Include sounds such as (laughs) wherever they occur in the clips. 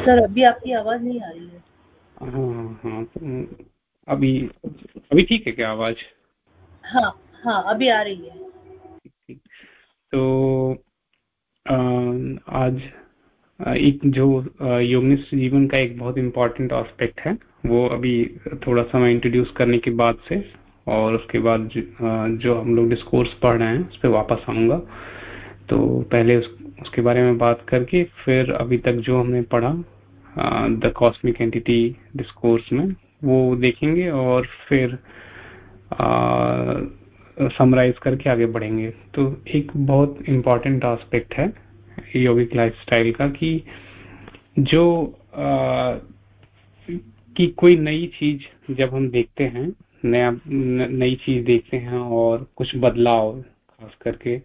Sir अभी आपकी आवाज़ नहीं आ रही है। हाँ हाँ तो अभी अभी ठीक है क्या आवाज़? हाँ हाँ अभी आ रही है। तो आज एक जो योगनिष्ठ जीवन का एक बहुत इम्पोर्टेंट एस्पेक्ट है वो अभी थोड़ा सा मैं इंट्रोड्यूस करने के बाद से और उसके बाद जो हम लोग डिस्कोर्स पढ़ रहे हैं उस पर वापस आऊँगा। तो पहले उस, उसके बारे में बात करके फिर अभी तक जो हमने पढ़ा द कॉस्मिक एंटिटी डिस्कोर्स में वो देखेंगे और फिर समराइज करके आगे बढ़ेंगे। तो एक बहुत इम्पोर्टेंट आस्पेक्ट है योगिक लाइफस्टाइल का कि जो आ, कि कोई नई चीज़ जब हम देखते हैं नया नई चीज़ देखते हैं और कुछ बदलाव खास करके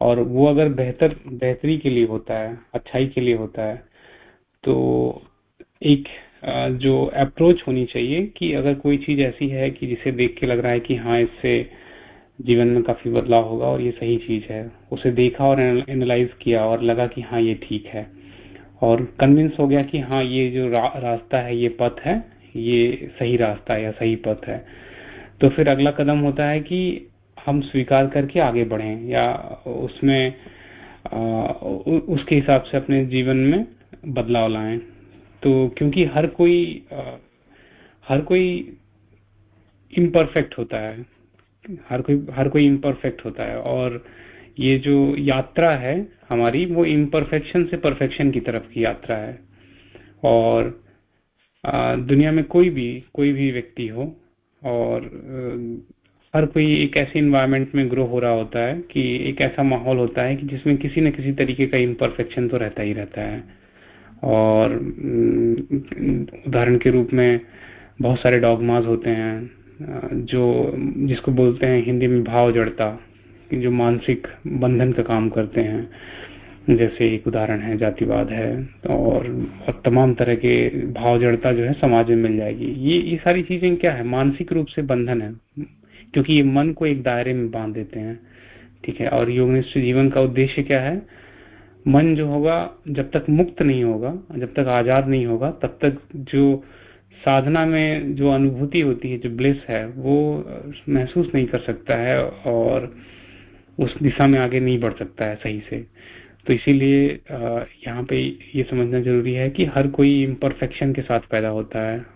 और वो अगर बेहतर बेहतरी के लिए होता है अच्छाई के लिए होता है तो एक जो अप्रोच होनी चाहिए कि अगर कोई चीज़ ऐसी है कि जिसे देख के लग रहा है कि हाँ इससे जीवन में काफ़ी बदलाव होगा और ये सही चीज़ है उसे देखा और एनालाइज किया और लगा कि हाँ ये ठीक है। और कन्विंस हो गया कि हाँ ये जो रा, रास्ता है ये पथ है ये सही रास्ता है या सही पथ है। तो फिर अगला कदम होता है कि हम स्वीकार करके आगे बढ़ें या उसमें आ, उसके हिसाब से अपने जीवन में बदलाव लाएँ। तो क्योंकि हर कोई आ, हर कोई इम्परफेक्ट होता है। हर कोई हर कोई इम्परफेक्ट होता है और ये जो यात्रा है हमारी वो इम्परफेक्शन से परफेक्शन की तरफ़ की यात्रा है। और आ, दुनिया में कोई भी कोई भी व्यक्ति हो और हर कोई एक ऐसे इन्वायरमेंट में ग्रो हो रहा होता है कि एक ऐसा माहौल होता है कि जिसमें किसी न किसी तरीके का इम्परफेक्शन तो रहता ही रहता है। और उदाहरण के रूप में बहुत सारे डॉगमाज होते हैं जो जिसको बोलते हैं हिंदी में भाव जड़ता जो मानसिक बंधन का काम करते हैं। जैसे एक उदाहरण है जातिवाद है और, और तमाम तरह के भाव जड़ता जो है समाज में मिल जाएगी। ये ये सारी चीज़ें क्या है? मानसिक रूप से बंधन है। क्योंकि ये मन को एक दायरे में बाँध देते हैं, ठीक है? और योगनिष्ठ जीवन का उद्देश्य क्या है? मन जो होगा, जब तक मुक्त नहीं होगा, जब तक आज़ाद नहीं होगा, तब तक जो साधना में जो अनुभूति होती है, जो ब्लिस है, वो महसूस नहीं कर सकता है और उस दिशा में आगे नहीं बढ़ सकता है सही से। तो इसीलिए यहाँ पे ये समझना ज़रूरी है कि हर कोई इम्परफेक्शन के साथ पैदा होता है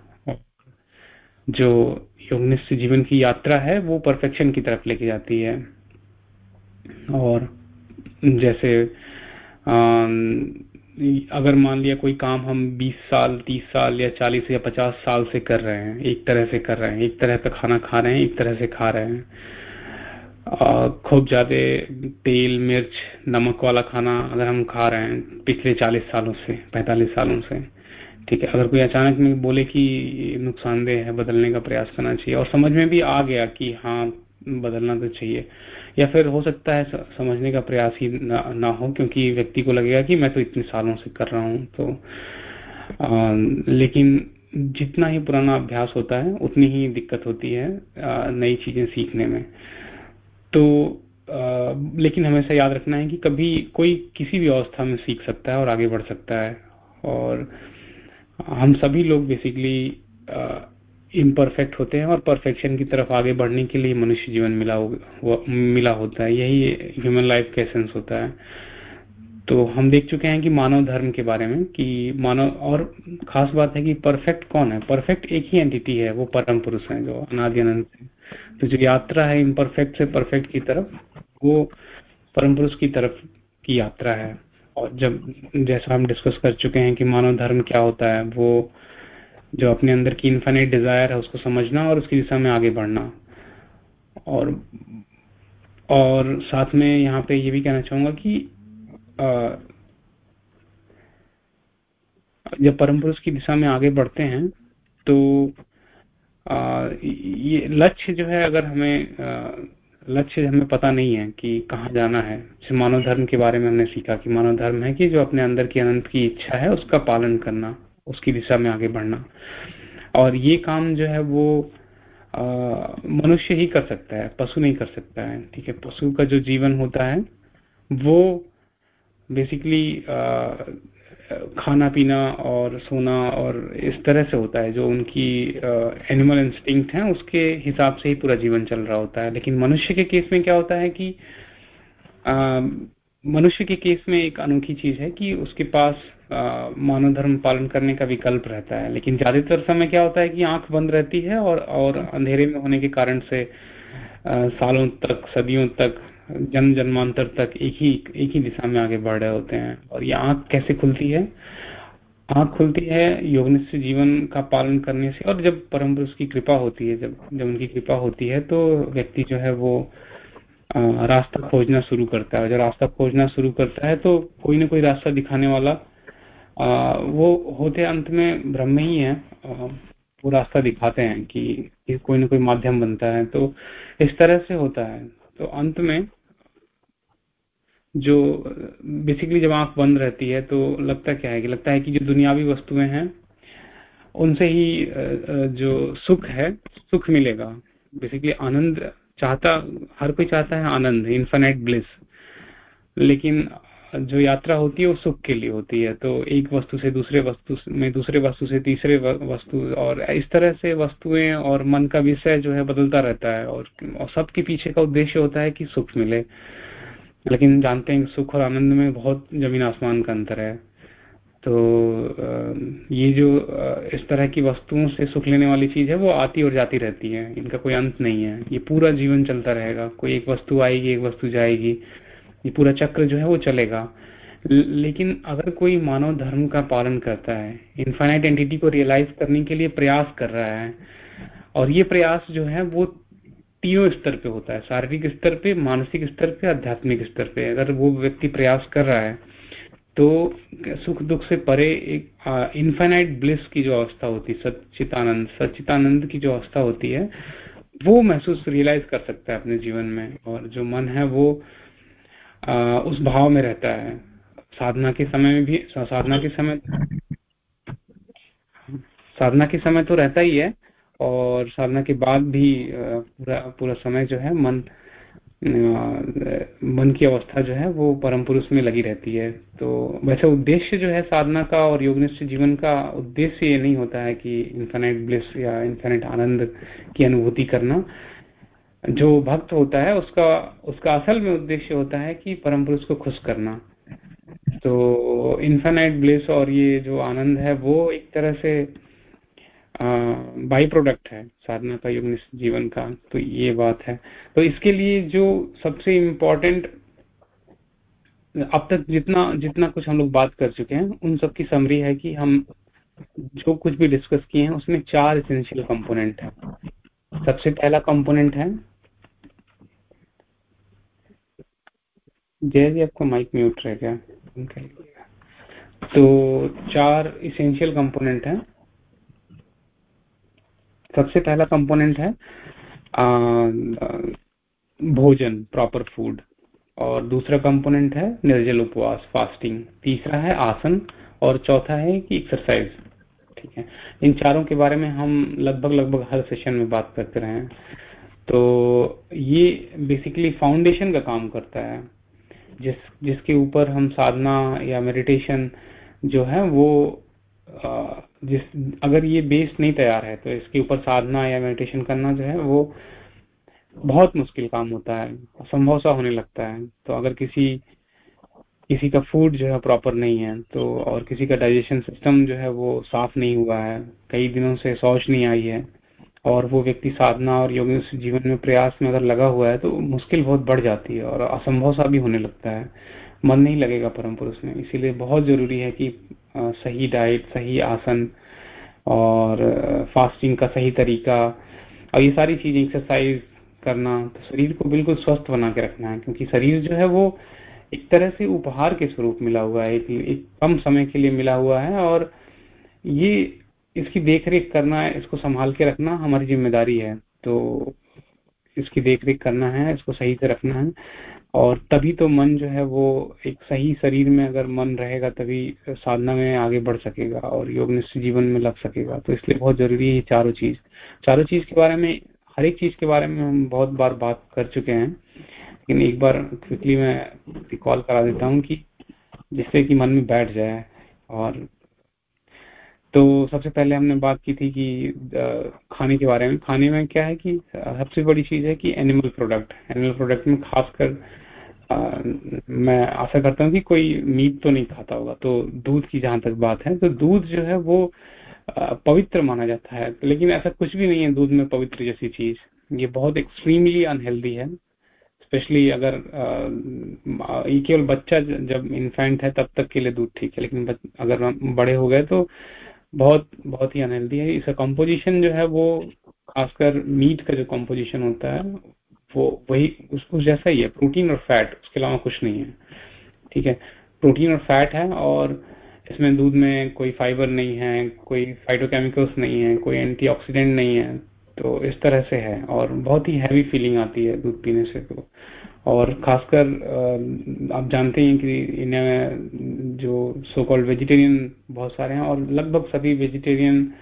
जो योगनिष्ठ जीवन की यात्रा है वो परफेक्शन की तरफ़ लेके जाती है। और जैसे आ, अगर मान लिया कोई काम हम 20 साल 30 साल या 40 या 50 साल से कर रहे हैं एक तरह से कर रहे हैं एक तरह का खाना खा रहे हैं एक तरह से खा रहे हैं। खूब ज़्यादा तेल मिर्च नमक वाला खाना अगर हम खा रहे हैं पिछले 40 सालों से 45 सालों से ठीक है अगर कोई अचानक में बोले कि नुकसानदेह है बदलने का प्रयास करना चाहिए और समझ में भी आ गया कि हाँ बदलना तो चाहिए या फिर हो सकता है समझने का प्रयास ही ना, ना हो क्योंकि व्यक्ति को लगेगा कि मैं तो इतने सालों से कर रहा हूँ तो आ, लेकिन जितना ही पुराना अभ्यास होता है उतनी ही दिक्कत होती है नई चीज़ें सीखने में। तो आ, लेकिन हमेशा याद रखना है कि कभी कोई किसी भी अवस्था में सीख सकता है और आगे बढ़ सकता है और हम सभी लोग बेसिकली इम्परफेक्ट होते हैं और परफेक्शन की तरफ़ आगे बढ़ने के लिए मनुष्य जीवन मिला हो, मिला होता है। यही ह्यूमन लाइफ का एसेंस होता है। तो हम देख चुके हैं कि मानव धर्म के बारे में कि मानव और खास बात है कि परफेक्ट कौन है? परफेक्ट एक ही एंटिटी है वो परम पुरुष है जो अनादि अनंत है। तो जो यात्रा है इम्परफेक्ट से परफेक्ट की तरफ़ वो परम पुरुष की तरफ़ की यात्रा है। जब जैसा हम डिस्कस कर चुके हैं कि मानव धर्म क्या होता है वो जो अपने अंदर की इन्फाइनेट डिज़ायर है उसको समझना और उसकी दिशा में आगे बढ़ना। और और साथ में यहाँ पे ये भी कहना चाहूँगा कि आ, जब परम पुरुष की दिशा में आगे बढ़ते हैं तो आ, ये लक्ष्य जो है अगर हमें लक्ष्य हमें पता नहीं है कि कहाँ जाना है। मानव धर्म के बारे में हमने सीखा कि मानव धर्म है कि जो अपने अंदर की अनंत की इच्छा है, उसका पालन करना, उसकी दिशा में आगे बढ़ना। और ये काम जो है वो मनुष्य ही कर सकता है, पशु नहीं कर सकता है, ठीक है? पशु का जो जीवन होता है, वो बेसिकली खाना पीना और सोना और इस तरह से होता है जो उनकी एनिमल इंस्टिंक्ट है उसके हिसाब से ही पूरा जीवन चल रहा होता है। लेकिन मनुष्य के केस में क्या होता है कि मनुष्य के केस में एक अनोखी चीज़ है कि उसके पास मानव धर्म पालन करने का विकल्प रहता है। लेकिन ज़्यादातर समय क्या होता है कि आँख बंद रहती है और और अंधेरे में होने के कारण से आ, सालों तक सदियों तक जन्म जन्मांतर तक एक ही एक ही दिशा में आगे बढ़ रहे होते हैं। और ये आँख कैसे खुलती है? आँख खुलती है योगनिष्ठ जीवन का पालन करने से। और जब परम पुरुष की कृपा होती है जब जब उनकी कृपा होती है तो व्यक्ति जो है वो रास्ता खोजना शुरू करता है। जब रास्ता खोजना शुरू करता है तो कोई ना कोई रास्ता दिखाने वाला आ, वो होते अंत में ब्रह्म ही है। आ, वो रास्ता दिखाते हैं कि, कि कोई ना कोई माध्यम बनता है। तो इस तरह से होता है। तो अंत में जो बेसिकली जब आँख बंद रहती है तो लगता क्या है कि लगता है कि जो दुनियावी वस्तुएँ हैं उनसे ही जो सुख है सुख मिलेगा। बेसिकली आनंद चाहता हर कोई चाहता है आनंद इन्फाइनाइट ब्लिस लेकिन जो यात्रा होती है वो सुख के लिए होती है। तो एक वस्तु से दूसरे वस्तु में दूसरे वस्तु से तीसरे वस्तु और इस तरह से वस्तुएँ और मन का विषय जो है बदलता रहता है। और, और सबके पीछे का उद्देश्य होता है कि सुख मिले। लेकिन जानते हैं सुख और आनंद में बहुत ज़मीन आसमान का अंतर है। तो ये जो इस तरह की वस्तुओं से सुख लेने वाली चीज़ है, वो आती और जाती रहती है। इनका कोई अंत नहीं है। ये पूरा जीवन चलता रहेगा। कोई एक वस्तु आएगी, एक वस्तु जाएगी। ये पूरा चक्र जो है, वो चलेगा। लेकिन अगर कोई मानव धर्म का पालन करता है इन्फाइनाइट एंटिटी को रियलाइज़ करने के लिए प्रयास कर रहा है, और ये प्रयास जो है, वो तीनों स्तर पे होता है शारीरिक स्तर पे मानसिक स्तर पे आध्यात्मिक स्तर पे। अगर वो व्यक्ति प्रयास कर रहा है तो सुख दुख से परे एक इन्फाइनाइट ब्लिस की जो अवस्था होती है सच्चितानंद सच्चितानंद की जो अवस्था होती है वो महसूस रियलाइज़ कर सकता है अपने जीवन में। और जो मन है वो आ, उस भाव में रहता है। साधना के समय में भी साधना के समय साधना के समय तो रहता ही है और साधना के बाद भी पूरा पूरा समय जो है मन मन की अवस्था जो है वो परम पुरुष में लगी रहती है। तो वैसे उद्देश्य जो है साधना का और योगनिष्ठ जीवन का उद्देश्य ये नहीं होता है कि इन्फाइनाइट ब्लिस या इन्फाइनाइट आनंद की अनुभूति करना। जो भक्त होता है उसका उसका असल में उद्देश्य होता है कि परम पुरुष को खुश करना। तो इन्फाइनाइट ब्लिस और ये जो आनंद है वो एक तरह से बाई प्रोडक्ट है, साधना का युग जीवन का तो ये बात है। तो इसके लिए जो सबसे इम्पोर्टेंट अब तक जितना जितना कुछ हम लोग बात कर चुके हैं, उन सब की समरी है कि हम जो कुछ भी डिस्कस किए हैं, उसमें चार इसेंशियल कंपोनेंट है। सबसे पहला कंपोनेंट है, जय जी, आपको माइक म्यूट रह गया। तो चार इसेंशियल कंपोनेंट है। सबसे पहला कंपोनेंट है आ, भोजन प्रॉपर फ़ूड और दूसरा कंपोनेंट है निर्जल उपवास फास्टिंग तीसरा है आसन. और चौथा है कि एक्सरसाइज ठीक है? इन चारों के बारे में हम लगभग लगभग हर सेशन में बात करते रहे हैं। तो ये बेसिकली फाउंडेशन का काम करता है। जिस जिसके ऊपर हम साधना या मेडिटेशन जो है वो जिस, अगर ये बेस नहीं तैयार है तो इसके ऊपर साधना या मेडिटेशन करना जो है, वो बहुत मुश्किल काम होता है असंभव सा होने लगता है। तो अगर किसी किसी का फ़ूड जो है प्रॉपर नहीं है तो और किसी का डाइजेशन सिस्टम जो है वो साफ़ नहीं हुआ है, कई दिनों से शौच नहीं आई है, और वो व्यक्ति साधना और योग जीवन में प्रयास में अगर लगा हुआ है तो मुश्किल बहुत बढ़ जाती है और असंभव सा भी होने लगता है। मन नहीं लगेगा परम पुरुष में। इसीलिए बहुत ज़रूरी है कि सही डाइट सही आसन और फास्टिंग का सही तरीका और ये सारी चीज़ें एक्सरसाइज करना तो शरीर को बिल्कुल स्वस्थ बना के रखना है। क्योंकि शरीर जो है वो एक तरह से उपहार के स्वरूप मिला हुआ है एक, कम समय के लिए मिला हुआ है और ये इसकी देख रेख करना इसको संभाल के रखना हमारी ज़िम्मेदारी है। तो इसकी देख रेख करना है इसको सही से रखना है। और तभी तो मन जो है वो एक सही शरीर में अगर मन रहेगा, तभी साधना में आगे बढ़ सकेगा और योग निश्चित जीवन में लग सकेगा। तो इसलिए बहुत ज़रूरी है चारों चीज़। चारों चीज़ के बारे में, हर एक चीज़ के बारे में हम बहुत बार बात कर चुके हैं, लेकिन एक बार क्विकली मैं रिकॉल करा देता हूँ कि जिससे कि मन में बैठ जाए। और तो सबसे पहले हमने बात की थी कि खाने के बारे में। खाने में क्या है कि सबसे बड़ी चीज़ है कि एनिमल प्रोडक्ट एनिमल प्रोडक्ट में खासकर मैं आशा करता हूँ कि कोई मीट तो नहीं खाता होगा। तो दूध की जहाँ तक बात है तो दूध जो है वो पवित्र माना जाता है। लेकिन ऐसा कुछ भी नहीं है दूध में पवित्र जैसी चीज़। ये बहुत एक्सट्रीमली अनहेल्दी है। स्पेशली अगर ये केवल बच्चा जब इन्फेंट है, तब तक के लिए दूध ठीक है। लेकिन अगर बड़े हो गए तो बहुत बहुत ही अनहेल्दी है। इसका कंपोजिशन जो है वो खासकर मीट का जो कंपोजिशन होता है वो वही उस, उस जैसा ही है प्रोटीन और फैट उसके अलावा कुछ नहीं है। ठीक है? प्रोटीन और फैट है और इसमें दूध में कोई फाइबर नहीं है कोई फाइटोकेमिकल्स नहीं है कोई एंटीऑक्सीडेंट नहीं है तो इस तरह से है और बहुत ही हैवी फीलिंग आती है दूध पीने से तो। और खासकर आप जानते हैं कि इंडिया में जो सो कॉल्ड वेजिटेरियन बहुत सारे हैं और लगभग सभी वेजिटेरियन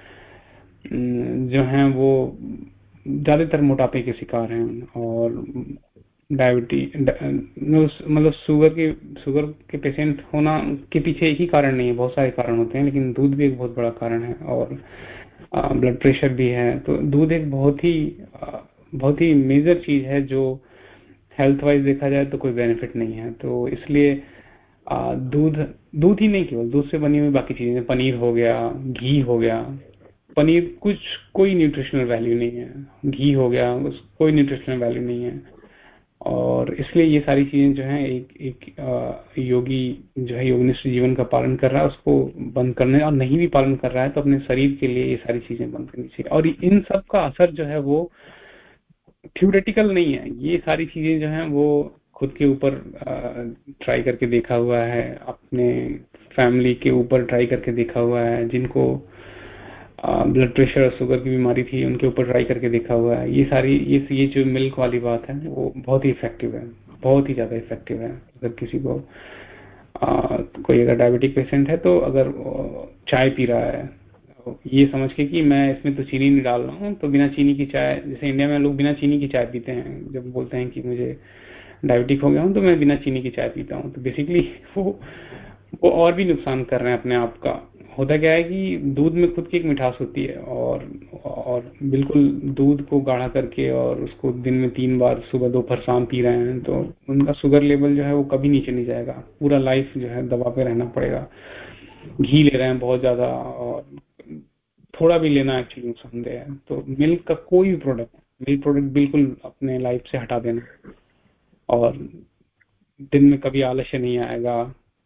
जो हैं वो ज़्यादातर मोटापे के शिकार हैं और डायबिटी मतलब शुगर के शुगर के पेशेंट होना के पीछे एक ही कारण नहीं है, बहुत सारे कारण होते हैं, लेकिन दूध भी एक बहुत बड़ा कारण है और ब्लड प्रेशर भी है। तो दूध एक बहुत ही बहुत ही मेजर चीज़ है जो हेल्थ वाइज देखा जाए तो कोई बेनिफिट नहीं है। तो इसलिए दूध दूध ही नहीं केवल, दूध से बनी हुई बाकी चीज़ें, पनीर हो गया, घी हो गया पनीर कुछ, कोई न्यूट्रिशनल वैल्यू नहीं है। घी हो गया, उस, कोई न्यूट्रिशनल वैल्यू नहीं है। और इसलिए ये सारी चीज़ें जो है, एक एक योगी जो है, योगनिष्ठ जीवन का पालन कर रहा है, उसको बंद करने और नहीं भी पालन कर रहा है तो अपने शरीर के लिए ये सारी चीज़ें बंद करनी चाहिए। और इन सब का असर जो है, वो थ्योरेटिकल नहीं है। ये सारी चीज़ें जो है, वो खुद के ऊपर ट्राई करके देखा हुआ है, अपने फैमिली के ऊपर ट्राई करके देखा हुआ है, जिनको ब्लड प्रेशर और शुगर की बीमारी थी उनके ऊपर ट्राई करके देखा हुआ है। ये सारी ये ये जो मिल्क वाली बात है वो बहुत ही इफ़ेक्टिव है बहुत ही ज़्यादा इफ़ेक्टिव है। अगर किसी को आ, कोई अगर डायबिटिक पेशेंट है तो अगर चाय पी रहा है ये समझ के कि मैं इसमें तो चीनी नहीं डाल रहा हूँ तो बिना चीनी की चाय जैसे इंडिया में लोग बिना चीनी की चाय पीते हैं जब बोलते हैं कि मुझे डायबिटिक हो गया हूँ तो मैं बिना चीनी की चाय पीता हूँ। तो बेसिकली (laughs) वो वो और भी नुकसान कर रहे हैं अपने आप का। होता क्या है कि दूध में खुद की एक मिठास होती है और और बिल्कुल दूध को गाढ़ा करके और उसको दिन में तीन बार, सुबह, दोपहर, शाम पी रहे हैं तो उनका शुगर लेवल जो है वो कभी नीचे नहीं जाएगा। पूरा लाइफ जो है दवा पे रहना पड़ेगा। घी ले रहे हैं बहुत ज़्यादा और थोड़ा भी लेना एक्चुअली नुकसानदेह है। तो मिल्क का कोई भी प्रोडक्ट मिल्क प्रोडक्ट बिल्कुल अपने लाइफ से हटा देना। और दिन में कभी आलस्य नहीं आएगा।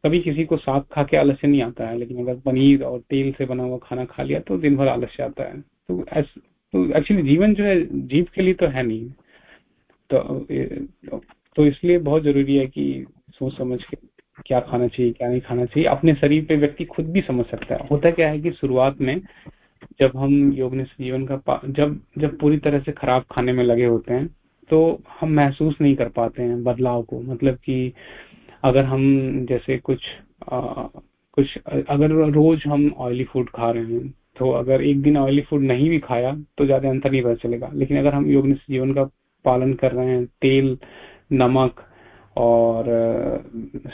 कभी किसी को साग खा के आलस्य नहीं आता है, लेकिन अगर पनीर और तेल से बना हुआ खाना खा लिया तो दिन भर आलस्य आता है। तो तो एक्चुअली जीवन जो है जीव के लिए तो है नहीं। तो तो इसलिए बहुत ज़रूरी है कि सोच समझ के क्या खाना चाहिए, क्या नहीं खाना चाहिए। अपने शरीर पे व्यक्ति खुद भी समझ सकता है। होता क्या है कि शुरुआत में जब हम योगनिष्ठ जीवन का जब जब पूरी तरह से खराब खाने में लगे होते हैं तो हम महसूस नहीं कर पाते हैं बदलाव को। मतलब कि अगर हम जैसे कुछ आ, कुछ अगर रोज हम ऑयली फ़ूड खा रहे हैं तो अगर एक दिन ऑयली फ़ूड नहीं भी खाया तो ज़्यादा अंतर नहीं पता चलेगा। लेकिन अगर हम योगनिष्ठ जीवन का पालन कर रहे हैं तेल नमक और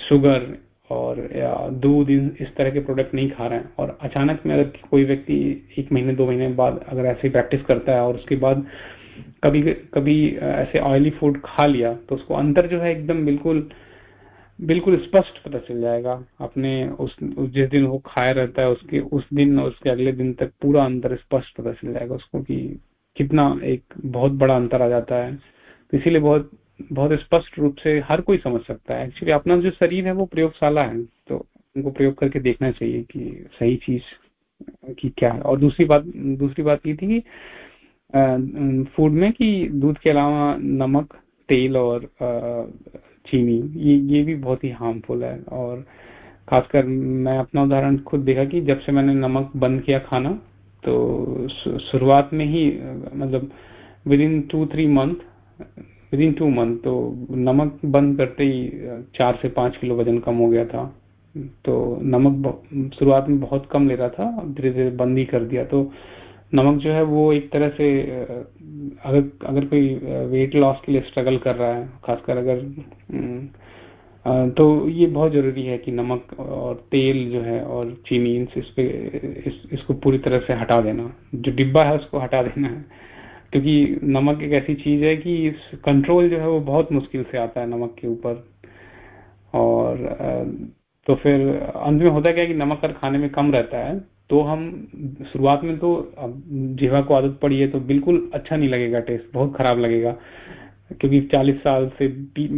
शुगर और या दूध इस तरह के प्रोडक्ट नहीं खा रहे हैं और अचानक में अगर कोई व्यक्ति एक महीने दो महीने बाद अगर ऐसे प्रैक्टिस करता है और उसके बाद कभी कभी ऐसे ऑयली फ़ूड खा लिया तो उसको अंतर जो है एकदम बिल्कुल बिल्कुल स्पष्ट पता चल जाएगा। अपने उस, जिस दिन वो खाया रहता है, उसके, उस दिन और उसके अगले दिन तक पूरा अंतर स्पष्ट पता चल जाएगा उसको कि कितना एक बहुत बड़ा अंतर आ जाता है। तो इसीलिए बहुत बहुत स्पष्ट रूप से हर कोई समझ सकता है। एक्चुअली अपना जो शरीर है, वो प्रयोगशाला है तो उनको प्रयोग करके देखना चाहिए कि सही चीज़ की क्या है। और दूसरी बात दूसरी बात ये थी कि फ़ूड में कि दूध के अलावा नमक, तेल और चीनी। ये ये भी बहुत ही हार्मफुल है और खासकर मैं अपना उदाहरण खुद देखा कि जब से मैंने नमक बंद किया खाना तो शुरुआत में ही मतलब within two three month within two month तो नमक बंद करते ही चार से पाँच किलो वज़न कम हो गया था। तो नमक शुरुआत में बहुत कम ले रहा था धीरे धीरे बंद ही कर दिया। तो नमक जो है वो एक तरह से अगर अगर कोई वेट लॉस के लिए स्ट्रगल कर रहा है खासकर अगर तो ये बहुत ज़रूरी है कि नमक और तेल जो है और चीनी इस पे इस, इसको पूरी तरह से हटा देना। जो डिब्बा है उसको हटा देना है। क्योंकि नमक एक ऐसी चीज़ है कि इस कंट्रोल जो है वो बहुत मुश्किल से आता है नमक के ऊपर। और तो फिर अंत में होता क्या है कि नमक अगर खाने में कम रहता है तो हम शुरुआत में तो जीवा को आदत पड़ी है तो बिल्कुल अच्छा नहीं लगेगा टेस्ट, बहुत खराब लगेगा। क्योंकि 40 साल से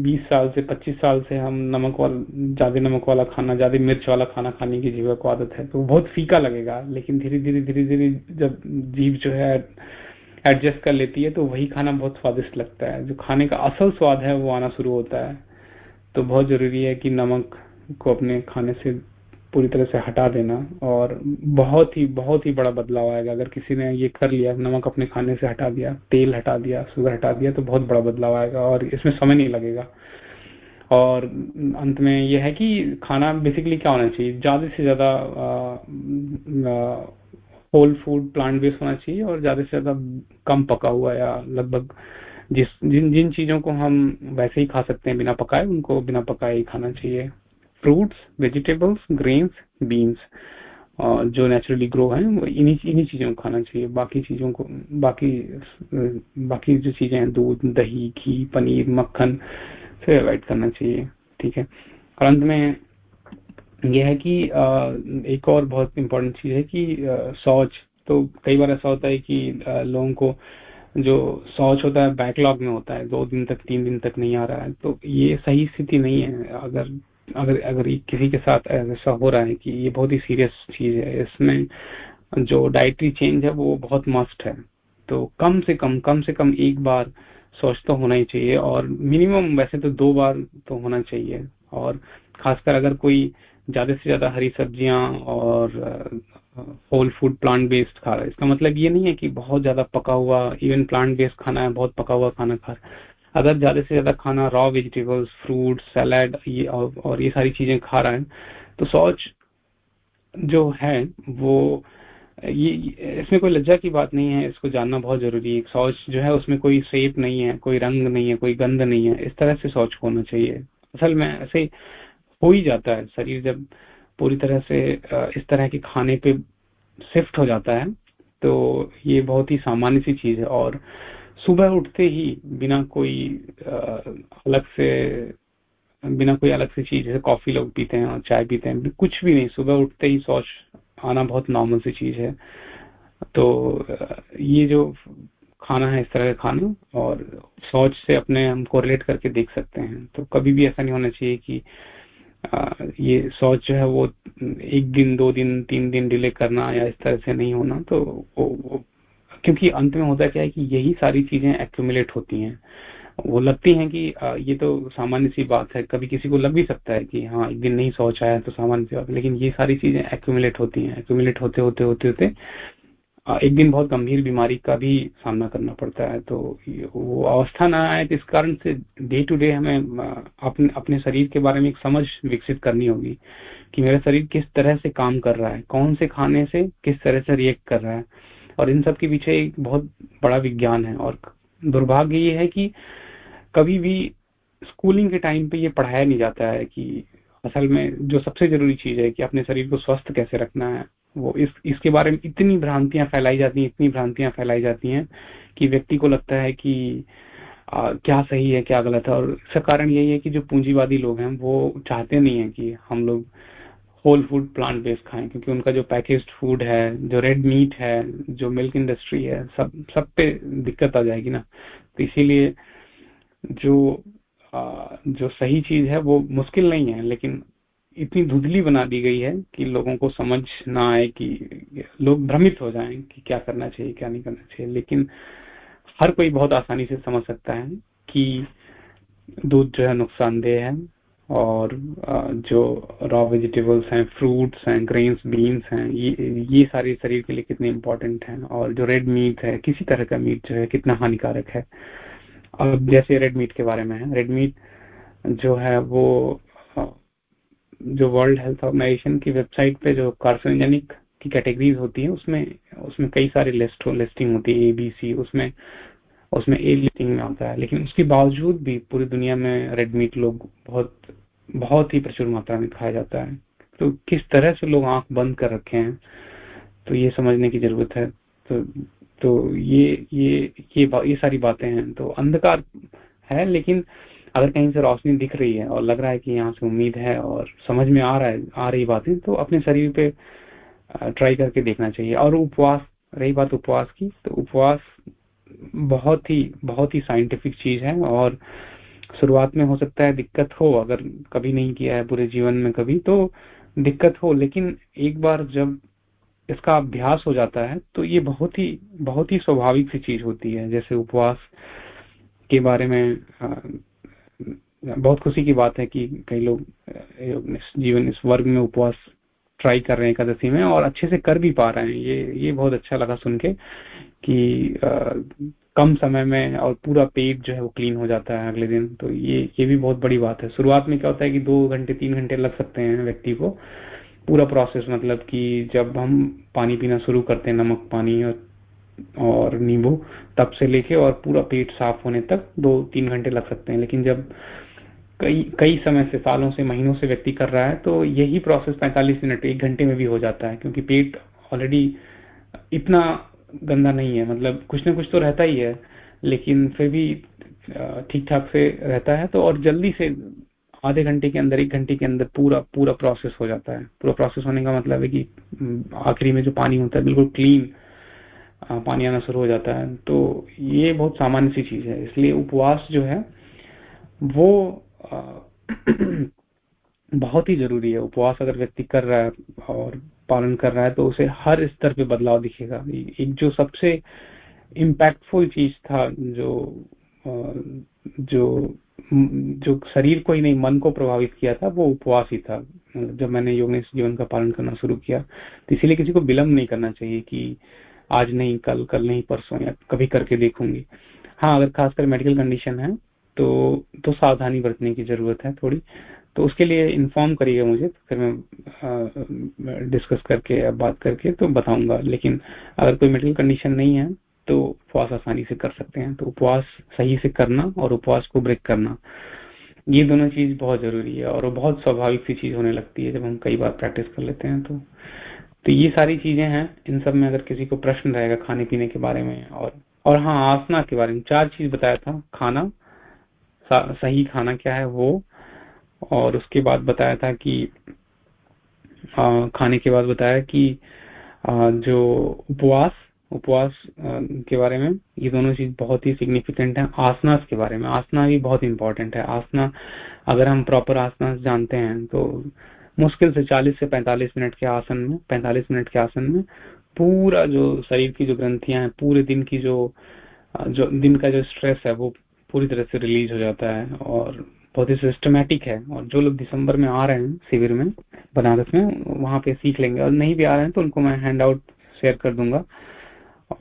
20 साल से 25 साल से हम नमक वाला, ज़्यादा नमक वाला खाना, ज़्यादा मिर्च वाला खाना खाने की जीवा को आदत है। तो बहुत फीका लगेगा, लेकिन धीरे धीरे धीरे धीरे जब जीव जो है एडजस्ट कर लेती है तो वही खाना बहुत स्वादिष्ट लगता है। जो खाने का असल स्वाद है वो आना शुरू होता है। तो बहुत ज़रूरी है कि नमक को अपने खाने से पूरी तरह से हटा देना और बहुत ही बहुत ही बड़ा बदलाव आएगा। अगर किसी ने ये कर लिया, नमक अपने खाने से हटा दिया, तेल हटा दिया, शुगर हटा दिया तो बहुत बड़ा बदलाव आएगा और इसमें समय नहीं लगेगा। और अंत में यह है कि खाना बेसिकली क्या होना चाहिए? ज़्यादा से ज़्यादा होल फ़ूड प्लांट बेस्ड होना चाहिए और ज़्यादा से ज़्यादा कम पका हुआ या लगभग जिस, जिन जिन चीज़ों को हम वैसे ही खा सकते हैं बिना पकाए, उनको बिना पकाए ही खाना चाहिए। फ्रूट्स वेजिटेबल्स ग्रेन्स बीन्स जो नेचुरली ग्रो है, वो इन्हीं इन्हीं चीज़ों को खाना चाहिए। बाकी चीज़ों को, बाकी बाकी जो चीज़ें हैं, दूध, दही, घी, पनीर, मक्खन से अवॉइड करना चाहिए, ठीक है? और अंत में यह है कि एक और बहुत इंपॉर्टेंट चीज़ है कि शौच। तो कई बार ऐसा होता है कि लोगों को जो शौच होता है बैकलॉग में होता है, दो दिन तक, तीन दिन तक नहीं आ रहा है तो ये सही स्थिति नहीं है। अगर अगर अगर किसी के साथ ऐसा हो रहा है कि ये बहुत ही सीरियस चीज़ है, इसमें जो डाइटरी चेंज है, वो बहुत मस्ट है। तो कम से कम कम से कम एक बार सोच तो होना ही चाहिए और मिनिमम वैसे तो दो बार तो होना चाहिए। और खासकर अगर कोई ज़्यादा से ज़्यादा हरी सब्ज़ियाँ और होल फ़ूड प्लांट बेस्ड खा रहा है, इसका मतलब ये नहीं है कि बहुत ज़्यादा पका हुआ इवन प्लांट बेस्ड खाना है, बहुत पका हुआ खाना खा रहा अगर ज़्यादा से ज़्यादा खाना रॉ वेजिटेबल्स फ्रूट सैलड ये और, ये सारी चीज़ें खा रहा है तो सोच जो है वो ये इसमें कोई लज्जा की बात नहीं है इसको जानना बहुत ज़रूरी है। सोच जो है उसमें कोई सेप नहीं है कोई रंग नहीं है कोई गंध नहीं है। इस तरह से सोच होना चाहिए। असल में ऐसे हो ही जाता है शरीर जब पूरी तरह से इस तरह के खाने पे शिफ्ट हो जाता है तो ये बहुत ही सामान्य सी चीज़ है। और सुबह उठते ही बिना कोई अलग से बिना कोई अलग से चीज़ जैसे कॉफ़ी लोग पीते हैं और चाय पीते हैं कुछ भी नहीं सुबह उठते ही सोच आना बहुत नॉर्मल सी चीज़ है। तो ये जो खाना है इस तरह का खाना और सोच से अपने हम कोरिलेट करके देख सकते हैं। तो कभी भी ऐसा नहीं होना चाहिए कि ये सोच जो है वो एक दिन दो दिन तीन दिन डिले करना या इस तरह से नहीं होना तो वो, वो क्योंकि अंत में होता क्या है कि यही सारी चीज़ें एक्यूमुलेट होती हैं। वो लगती हैं कि ये तो सामान्य सी बात है, कभी किसी को लग भी सकता है कि हाँ एक दिन नहीं सोच आया तो सामान्य सी बात लेकिन ये सारी चीज़ें एक्यूमुलेट होती हैं। एक्यूमुलेट होते होते होते होते एक दिन बहुत गंभीर बीमारी का भी सामना करना पड़ता है। तो वो अवस्था ना आए तो इस कारण से डे टू डे हमें अपने अपने शरीर के बारे में एक समझ विकसित करनी होगी कि मेरा शरीर किस तरह से काम कर रहा है, कौन से खाने से किस तरह से रिएक्ट कर रहा है। और इन सब के पीछे एक बहुत बड़ा विज्ञान है और दुर्भाग्य ये है कि कभी भी स्कूलिंग के टाइम पे ये पढ़ाया नहीं जाता है कि असल में जो सबसे ज़रूरी चीज़ है कि अपने शरीर को स्वस्थ कैसे रखना है वो इस इसके बारे में इतनी भ्रांतियाँ फैलाई जाती हैं इतनी भ्रांतियाँ फैलाई जाती हैं कि व्यक्ति को लगता है कि आ, क्या सही है क्या गलत है और इसका कारण यही है कि जो पूंजीवादी लोग हैं वो चाहते नहीं है कि हम लोग होल फ़ूड प्लांट बेस्ड खाएँ क्योंकि उनका जो पैकेज्ड फ़ूड है जो रेड मीट है जो मिल्क इंडस्ट्री है सब सब पे दिक्कत आ जाएगी ना। तो इसीलिए जो आ, जो सही चीज़ है वो मुश्किल नहीं है लेकिन इतनी धुंधली बना दी गई है कि लोगों को समझ ना आए कि लोग भ्रमित हो जाएँ कि क्या करना चाहिए क्या नहीं करना चाहिए। लेकिन हर कोई बहुत आसानी से समझ सकता है कि दूध जो है नुकसानदेह है। और जो रॉ वेजिटेबल्स हैं फ्रूट्स हैं ग्रेन्स बीन्स हैं, ये ये सारे शरीर के लिए कितने इंपॉर्टेंट हैं और जो रेड मीट है, किसी तरह का मीट जो है कितना हानिकारक है। अब जैसे रेड मीट के बारे में है रेड मीट जो है वो जो वर्ल्ड हेल्थ ऑर्गेनाइजेशन की वेबसाइट पे जो कार्सिनोजेनिक की कैटेगरीज होती है, उसमें उसमें कई सारे लिस्ट हो लिस्टिंग होती है ए बी सी उसमें उसमें ए लिस्टिंग में आता है। लेकिन उसके बावजूद भी पूरी दुनिया में रेड मीट लोग बहुत बहुत ही प्रचुर मात्रा में खाया जाता है। तो किस तरह से लोग आँख बंद कर रखे हैं तो ये समझने की ज़रूरत है। तो तो ये ये ये ये सारी बातें हैं। तो अंधकार है, लेकिन अगर कहीं से रोशनी दिख रही है और लग रहा है कि यहाँ से उम्मीद है और समझ में आ रहा है, आ रही बातें तो अपने शरीर पे ट्राई करके देखना चाहिए। और उपवास, रही बात उपवास की तो उपवास बहुत ही बहुत ही साइंटिफिक चीज़ है और शुरुआत में हो सकता है दिक्कत हो, अगर कभी नहीं किया है पूरे जीवन में कभी तो दिक्कत हो। लेकिन एक बार जब इसका अभ्यास हो जाता है तो ये बहुत ही बहुत ही स्वाभाविक सी चीज़ होती है। जैसे उपवास के बारे में बहुत खुशी की बात है कि कई लोग जीवन इस वर्ग में उपवास ट्राई कर रहे हैं एकादशी में और अच्छे से कर भी पा रहे हैं। ये ये बहुत अच्छा लगा सुन के कि आ, कम समय में और पूरा पेट जो है वो क्लीन हो जाता है अगले दिन। तो ये ये भी बहुत बड़ी बात है। शुरुआत में क्या होता है कि दो घंटे तीन घंटे लग सकते हैं व्यक्ति को। पूरा प्रोसेस मतलब कि जब हम पानी पीना शुरू करते हैं नमक पानी और और नींबू तब से लेके और पूरा पेट साफ़ होने तक दो तीन घंटे लग सकते हैं। लेकिन जब कई कई समय से, सालों से, महीनों से व्यक्ति कर रहा है तो यही प्रोसेस 45 मिनट एक घंटे में भी हो जाता है, क्योंकि पेट ऑलरेडी इतना गंदा नहीं है मतलब कुछ ना कुछ तो रहता ही है, लेकिन फिर भी ठीक ठाक से रहता है तो और जल्दी से आधे घंटे के अंदर, एक घंटे के अंदर पूरा पूरा प्रोसेस हो जाता है। पूरा प्रोसेस होने का मतलब है कि आखिरी में जो पानी होता है, बिल्कुल क्लीन पानी आना शुरू हो जाता है। तो ये बहुत सामान्य सी चीज़ है, इसलिए उपवास जो है, वो (clears throat) बहुत ही ज़रूरी है। उपवास अगर व्यक्ति कर रहा है और पालन कर रहा है तो उसे हर स्तर पे बदलाव दिखेगा। एक जो सबसे इम्पैक्टफुल चीज़ था जो जो जो शरीर को ही नहीं, मन को प्रभावित किया था, वो उपवास ही था। जब मैंने योग जीवन का पालन करना शुरू किया तो इसीलिए किसी को विलंब नहीं करना चाहिए कि आज नहीं, कल कल नहीं, परसों या कभी करके देखूँगी। हाँ अगर खासकर मेडिकल कंडीशन है तो तो सावधानी बरतने की ज़रूरत है थोड़ी। तो उसके लिए इन्फॉर्म करिएगा मुझे तो फिर मैं डिस्कस करके बात करके तो बताऊँगा। लेकिन अगर कोई मेडिकल कंडीशन नहीं है तो उपवास आसानी से कर सकते हैं। तो उपवास सही से करना और उपवास को ब्रेक करना, ये दोनों चीज़ बहुत ज़रूरी है और बहुत स्वाभाविक सी चीज़ होने लगती है। जब हम कई बार प्रैक्टिस कर लेते हैं तो तो ये सारी चीज़ें हैं। इन सब में अगर किसी को प्रश्न रहेगा खाने पीने के बारे में और और हाँ आसना के बारे में, चार चीज़ बताया था, खाना सही खाना क्या है वो? और उसके बाद बताया था कि आ, खाने के बाद बताया कि आ, जो उपवास उपवास के बारे में ये दोनों चीज़ बहुत ही सिग्निफिकेंट है। आसना के बारे में आसना भी बहुत इंपॉर्टेंट है। आसना अगर हम प्रॉपर आसना जानते हैं तो मुश्किल से 40 से 45 मिनट के आसन में 45 मिनट के आसन में पूरा जो शरीर की जो ग्रंथियाँ हैं पूरे दिन की जो जो दिन का जो स्ट्रेस है वो पूरी तरह से रिलीज़ हो जाता है और बहुत ही सिस्टमेटिक है। और जो लोग दिसंबर में आ रहे हैं शिविर में, बनारस में, वहाँ पे सीख लेंगे। और नहीं भी आ रहे हैं तो उनको मैं हैंड आउट शेयर कर दूँगा।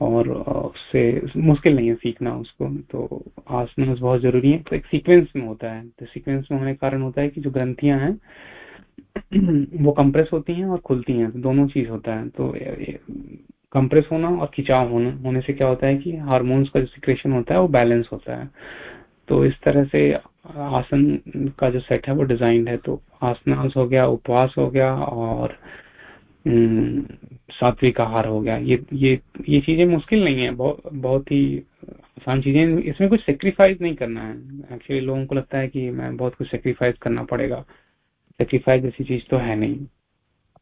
और उससे मुश्किल नहीं है सीखना उसको। तो आसनास बहुत ज़रूरी है। तो एक सीक्वेंस में होता है। तो सीक्वेंस में होने के कारण होता है कि जो ग्रंथियाँ हैं, वो कंप्रेस होती हैं और खुलती हैं। तो दोनों चीज़ होता है। तो कंप्रेस होना और खिंचाव होना होने से क्या होता है कि हार्मोन्स का जो सिक्रेशन होता है वो बैलेंस होता है। तो इस तरह से आसन का जो सेट है वो डिजाइंड है। तो आसनास हो गया उपवास हो गया और हम्म, सात्विक आहार हो गया। ये ये ये चीज़ें मुश्किल नहीं है। बहुत बहुत ही आसान चीज़ें इसमें कुछ सेक्रीफाइस नहीं करना है। एक्चुअली लोगों को लगता है कि मैं बहुत कुछ सेक्रीफाइस करना पड़ेगा। सेक्रीफाइस जैसी चीज़ तो है नहीं।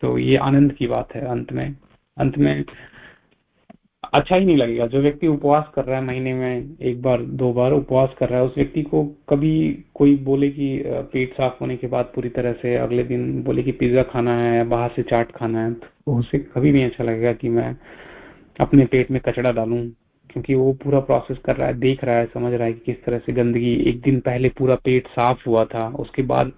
तो ये आनंद की बात है अंत में। अंत में अच्छा ही नहीं लगेगा। जो व्यक्ति उपवास कर रहा है महीने में एक बार, दो बार उपवास कर रहा है, उस व्यक्ति को कभी कोई बोले कि पेट साफ़ होने के बाद पूरी तरह से अगले दिन बोले कि पिज्जा खाना है बाहर से चाट खाना है तो उसे कभी नहीं अच्छा लगेगा कि मैं अपने पेट में कचड़ा डालूं, क्योंकि वो पूरा प्रोसेस कर रहा है, देख रहा है, समझ रहा है कि किस तरह से गंदगी एक दिन पहले पूरा पेट साफ़ हुआ था, उसके बाद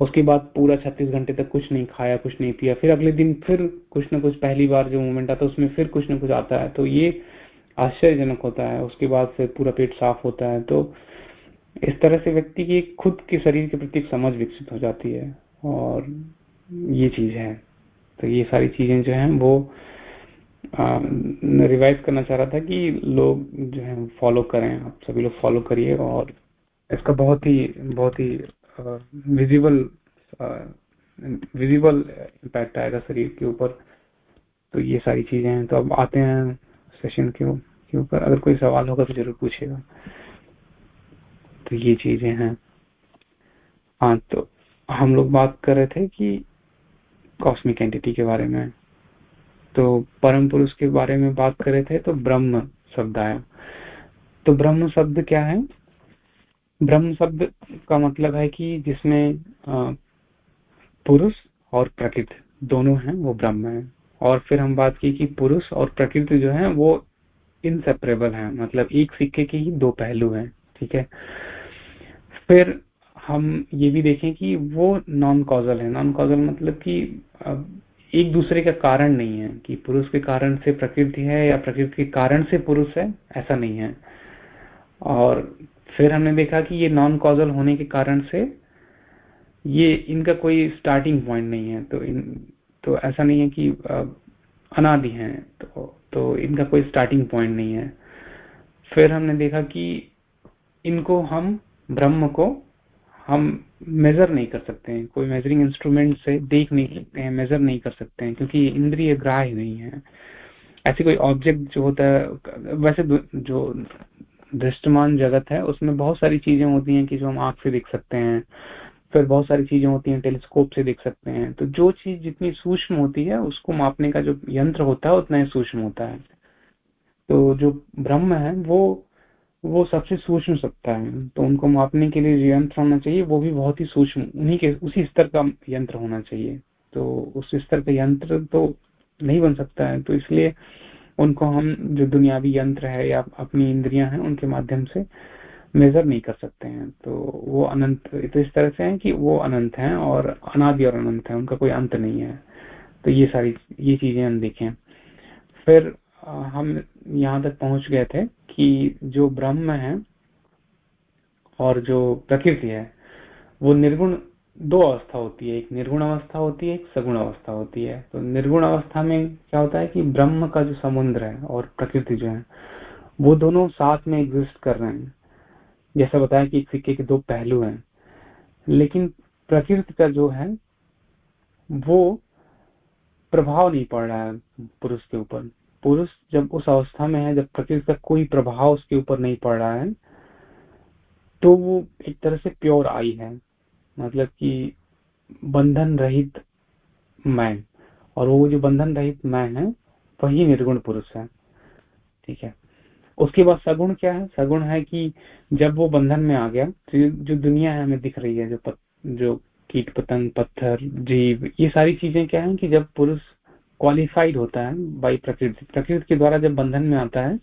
उसके बाद पूरा 36 घंटे तक कुछ नहीं खाया, कुछ नहीं पिया, फिर अगले दिन फिर कुछ ना कुछ पहली बार जो मूवमेंट आता है, उसमें फिर कुछ ना कुछ आता है। तो ये आश्चर्यजनक होता है, उसके बाद फिर पूरा पेट साफ़ होता है। तो इस तरह से व्यक्ति की खुद के शरीर के प्रति समझ विकसित हो जाती है और ये चीज़ है। तो ये सारी चीज़ें जो है, वो रिवाइज करना चाह रहा था कि लोग जो है फॉलो करें, आप सभी लोग फॉलो करिए और इसका बहुत ही बहुत ही विजिबल विजिबल इम्पैक्ट आएगा शरीर के ऊपर। तो ये सारी चीज़ें हैं। तो अब आते हैं सेशन के ऊपर। अगर कोई सवाल होगा तो ज़रूर पूछेगा। तो ये चीज़ें हैं। हाँ तो हम लोग बात कर रहे थे कि कॉस्मिक एंटिटी के बारे में। तो परम पुरुष के बारे में बात कर रहे थे तो ब्रह्म शब्द आया। तो ब्रह्म शब्द क्या है? ब्रह्म शब्द का मतलब है कि जिसमें पुरुष और प्रकृति दोनों हैं, वो ब्रह्म है। और फिर हम बात की कि पुरुष और प्रकृति जो है, वो इनसेपरेबल है मतलब एक सिक्के के ही दो पहलू हैं, ठीक है? फिर हम ये भी देखें कि वो नॉन कॉजल है। नॉन कॉजल मतलब कि एक दूसरे का कारण नहीं है, कि पुरुष के कारण से प्रकृति है या प्रकृति के कारण से पुरुष है, ऐसा नहीं है। और फिर हमने देखा कि ये नॉन कॉजल होने के कारण से ये इनका कोई स्टार्टिंग पॉइंट नहीं है तो इन तो ऐसा नहीं है कि अनादि है तो तो इनका कोई स्टार्टिंग पॉइंट नहीं है। फिर हमने देखा कि इनको हम ब्रह्म को हम मेजर नहीं कर सकते हैं, कोई मेजरिंग इंस्ट्रूमेंट से देख नहीं सकते हैं मेजर नहीं कर सकते हैं, क्योंकि इंद्रिय ग्राह्य नहीं है। ऐसी कोई ऑब्जेक्ट जो होता है, वैसे जो दृष्टमान जगत है, उसमें बहुत सारी चीज़ें होती हैं कि जो हम आँख से देख सकते हैं, फिर बहुत सारी चीज़ें होती हैं, टेलीस्कोप से देख सकते हैं। तो जो चीज़ जितनी सूक्ष्म होती है, उसको मापने का जो यंत्र होता है, उतना ही सूक्ष्म होता है। तो जो ब्रह्म है, वो वो सबसे सूक्ष्म सत्ता है। तो उनको मापने के लिए जो यंत्र होना चाहिए, वो भी बहुत ही सूक्ष्म, उन्हीं के, उसी स्तर का यंत्र होना चाहिए। तो उस स्तर का यंत्र तो नहीं बन सकता है। तो इसलिए उनको हम जो दुनियावी यंत्र है या अपनी इंद्रियाँ हैं, उनके माध्यम से मेजर नहीं कर सकते हैं। तो वो अनंत तो इस तरह से है कि वो अनंत हैं और अनादि और अनंत है, उनका कोई अंत नहीं है। तो ये सारी, ये चीज़ें हम देखें। फिर हम यहाँ तक पहुँच गए थे कि जो ब्रह्म है और जो प्रकृति है, वो निर्गुण दो अवस्था होती है, एक निर्गुण अवस्था होती है, एक सगुण अवस्था होती है। तो निर्गुण अवस्था में क्या होता है कि ब्रह्म का जो समुद्र है और प्रकृति जो है, वो दोनों साथ में एग्जिस्ट कर रहे हैं। जैसा बताया कि एक सिक्के के दो पहलू हैं। लेकिन प्रकृति का जो है, वो प्रभाव नहीं पड़ रहा है पुरुष के ऊपर। पुरुष जब उस अवस्था में है, जब प्रकृति का कोई प्रभाव उसके ऊपर नहीं पड़ रहा है तो वो एक तरह से प्योर आई है। मतलब कि बंधन रहित मैं और वो जो बंधन रहित मैं है वही निर्गुण पुरुष है। ठीक है? उसके बाद सगुण क्या है? सगुण है कि जब वो बंधन में आ गया तो जो दुनिया है हमें दिख रही है जो पत, जो कीट पतंग पत्थर जीव ये सारी चीज़ें क्या है कि जब पुरुष क्वालिफाइड होता है बाई प्रकृति प्रकृति के द्वारा जब बंधन में आता है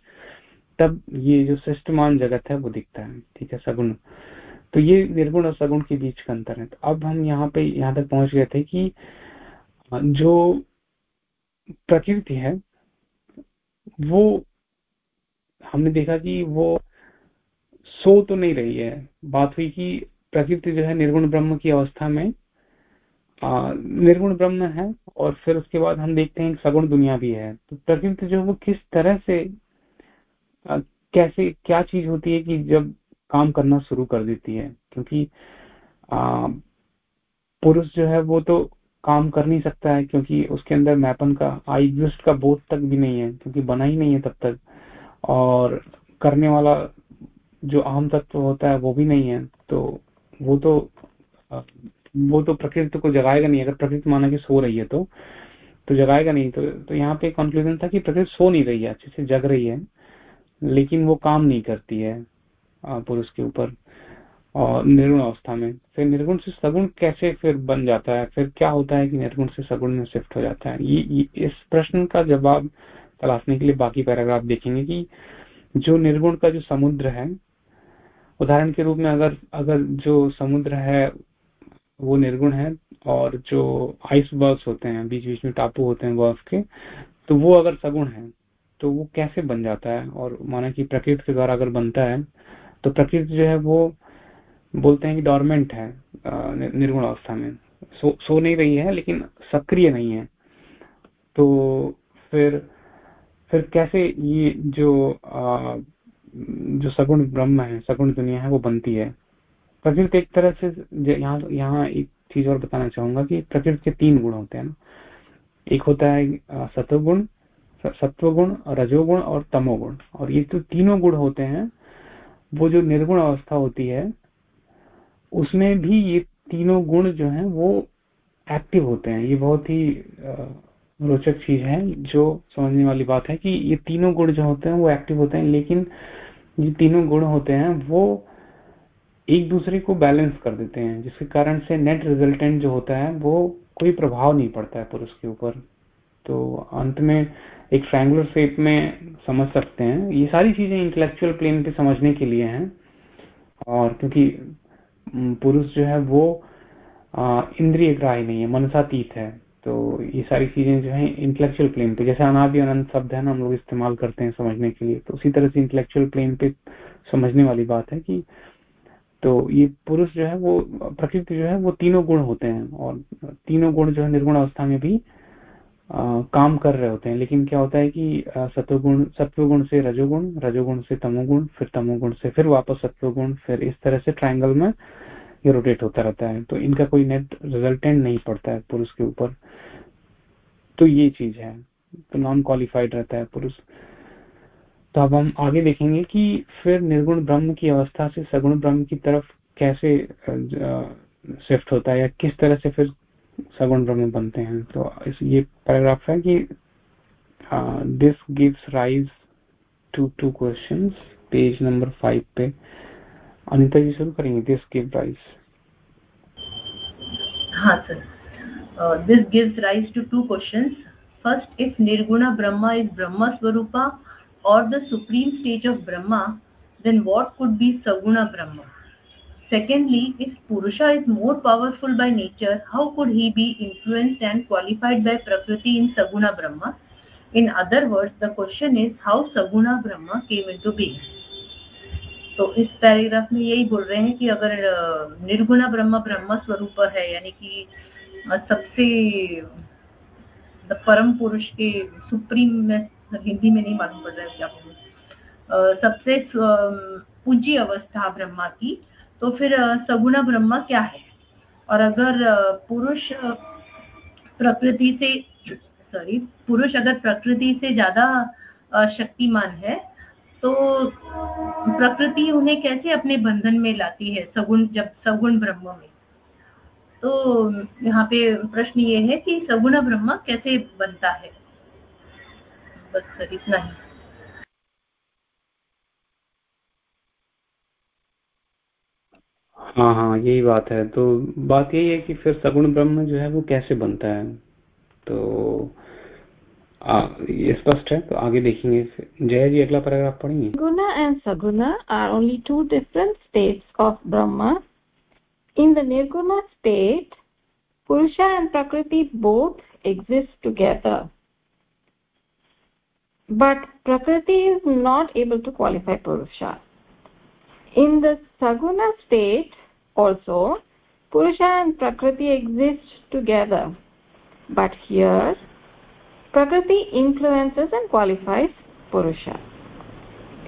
तब ये जो सृष्टमान जगत है वो दिखता है। ठीक है? सगुण। तो ये निर्गुण और सगुण के बीच का अंतर है। तो अब हम यहाँ पे यहाँ तक पहुँच गए थे कि जो प्रकृति है वो हमने देखा कि वो सो तो नहीं रही है। बात हुई कि प्रकृति जो है निर्गुण ब्रह्म की अवस्था में निर्गुण ब्रह्म है और फिर उसके बाद हम देखते हैं सगुण दुनिया भी है। तो प्रकृति जो वो किस तरह से आ, कैसे क्या चीज़ होती है कि जब काम करना शुरू कर देती है, क्योंकि पुरुष जो है वो तो काम कर नहीं सकता है, क्योंकि उसके अंदर मैपन का आई का बोध तक भी नहीं है, क्योंकि बना ही नहीं है तब तक। और करने वाला जो आम तत्व होता है वो भी नहीं है तो वो तो वो तो प्रकृति को जगाएगा नहीं, अगर प्रकृति माना कि सो रही है तो तो जगाएगा नहीं तो तो यहाँ पे कंक्लूजन था कि प्रकृति सो नहीं रही है, अच्छे से जग रही है, लेकिन वो काम नहीं करती है। पुरुष के ऊपर और निर्गुण अवस्था में। फिर निर्गुण से सगुण कैसे फिर बन जाता है? फिर क्या होता है कि निर्गुण से सगुण में शिफ्ट हो जाता है? ये, ये इस प्रश्न का जवाब तलाशने के लिए बाकी पैराग्राफ देखेंगे कि जो निर्गुण का जो समुद्र है उदाहरण के रूप में अगर अगर जो समुद्र है वो निर्गुण है और जो आइस बर्फ़ होते हैं बीच बीच में टापू होते हैं बर्फ़ के तो वो अगर सगुण है तो वो कैसे बन जाता है? और माना कि प्रकृति के द्वारा अगर बनता है तो प्रकृति जो है वो बोलते हैं कि डॉर्मेंट है निर्गुण अवस्था में। सो सो नहीं रही है लेकिन सक्रिय नहीं है। तो फिर फिर कैसे ये जो आ, जो सगुण ब्रह्म है सगुण दुनिया है वो बनती है? प्रकृति एक तरह से यहाँ यहाँ एक चीज़ और बताना चाहूँगा कि प्रकृति के तीन गुण होते हैं ना। एक होता है सत्वगुण सत्वगुण रजोगुण और तमोगुण। और ये जो तो तीनों गुण होते हैं वो जो निर्गुण अवस्था होती है, उसमें भी ये तीनों गुण जो हैं, वो एक्टिव होते हैं। ये बहुत ही रोचक चीज़ है, जो समझने वाली बात है कि ये तीनों गुण जो होते हैं, वो एक्टिव होते हैं, लेकिन ये तीनों गुण होते हैं, वो एक दूसरे को बैलेंस कर देते हैं, जिसके कारण से नेट रिजल्टेंट जो होता है, वो कोई प्रभाव नहीं पड़ता है पुरुष के ऊपर। तो अंत में एक ट्रायंगुलर शेप में समझ सकते हैं। ये सारी चीज़ें इंटेलेक्चुअल प्लेन पे समझने के लिए हैं। और क्योंकि पुरुष जो है वो इंद्रिय ग्राही नहीं है मनसातीत है। तो ये सारी चीज़ें जो है इंटेलेक्चुअल प्लेन पे, जैसे अनादि अनंत शब्द है ना, हम लोग इस्तेमाल करते हैं समझने के लिए। तो उसी तरह से इंटेलेक्चुअल प्लेन पे समझने वाली बात है कि तो ये पुरुष जो है वो, प्रकृति जो है वो तीनों गुण होते हैं। और तीनों गुण जो है निर्गुण अवस्था में भी काम कर रहे होते हैं। लेकिन क्या होता है कि सत्वगुण सत्वगुण से रजोगुण रजोगुण से तमोगुण, फिर तमोगुण से फिर वापस सत्वगुण, फिर इस तरह से ट्राइंगल में ये रोटेट होता रहता है। तो इनका कोई नेट रिजल्टेंट नहीं पड़ता है पुरुष के ऊपर। तो ये चीज़ है। तो नॉन क्वालिफाइड रहता है पुरुष। तो अब हम आगे देखेंगे कि फिर निर्गुण ब्रह्म की अवस्था से सगुण ब्रह्म की तरफ़ कैसे शिफ्ट होता है या किस तरह से फिर सगुण ब्रह्म बनते हैं। तो इस ये पैराग्राफ है कि this gives rise to two questions page number five पे। अनिता जी शुरू करेंगे दिस गिव राइज हाँ sir this gives rise to two questions first if nirguna Brahma is Brahma Swarupa or the supreme stage of Brahma, then what could be Saguna Brahma? Secondly, if Purusha is more powerful by nature, how could he be influenced and qualified by Prakriti in Saguna Brahma? In other words, the question is how Saguna Brahma came into being. तो इस paragraph में यही बोल रहे हैं कि अगर निर्गुण ब्रह्म ब्रह्म स्वरूप है यानी कि सबसे परम पुरुष के सुप्रीम में हिंदी में नहीं मालूम पड़ रहा है क्या बोलूँ सबसे पूज्य अवस्था ब्रह्मा की तो फिर सगुण ब्रह्मा क्या है? और अगर पुरुष प्रकृति से सॉरी पुरुष अगर प्रकृति से ज़्यादा शक्तिमान है तो प्रकृति उन्हें कैसे अपने बंधन में लाती है, सगुण, जब सगुण ब्रह्म में? तो यहाँ पे प्रश्न ये है कि सगुण ब्रह्म कैसे बनता है? बस सर, इतना ही। हाँ हाँ यही बात है। तो बात यही है कि फिर सगुण ब्रह्म जो है वो कैसे बनता है? तो ये स्पष्ट है तो आगे देखेंगे जय जी, अगला पैराग्राफ पढ़ेंगे guna and saguna are only two different states of Brahma. In the nirguna state, Purusha and Prakriti both exist together but prakriti is not able to qualify purusha in the saguna state also purusha and prakriti exist together. But here prakriti influences and qualifies purusha.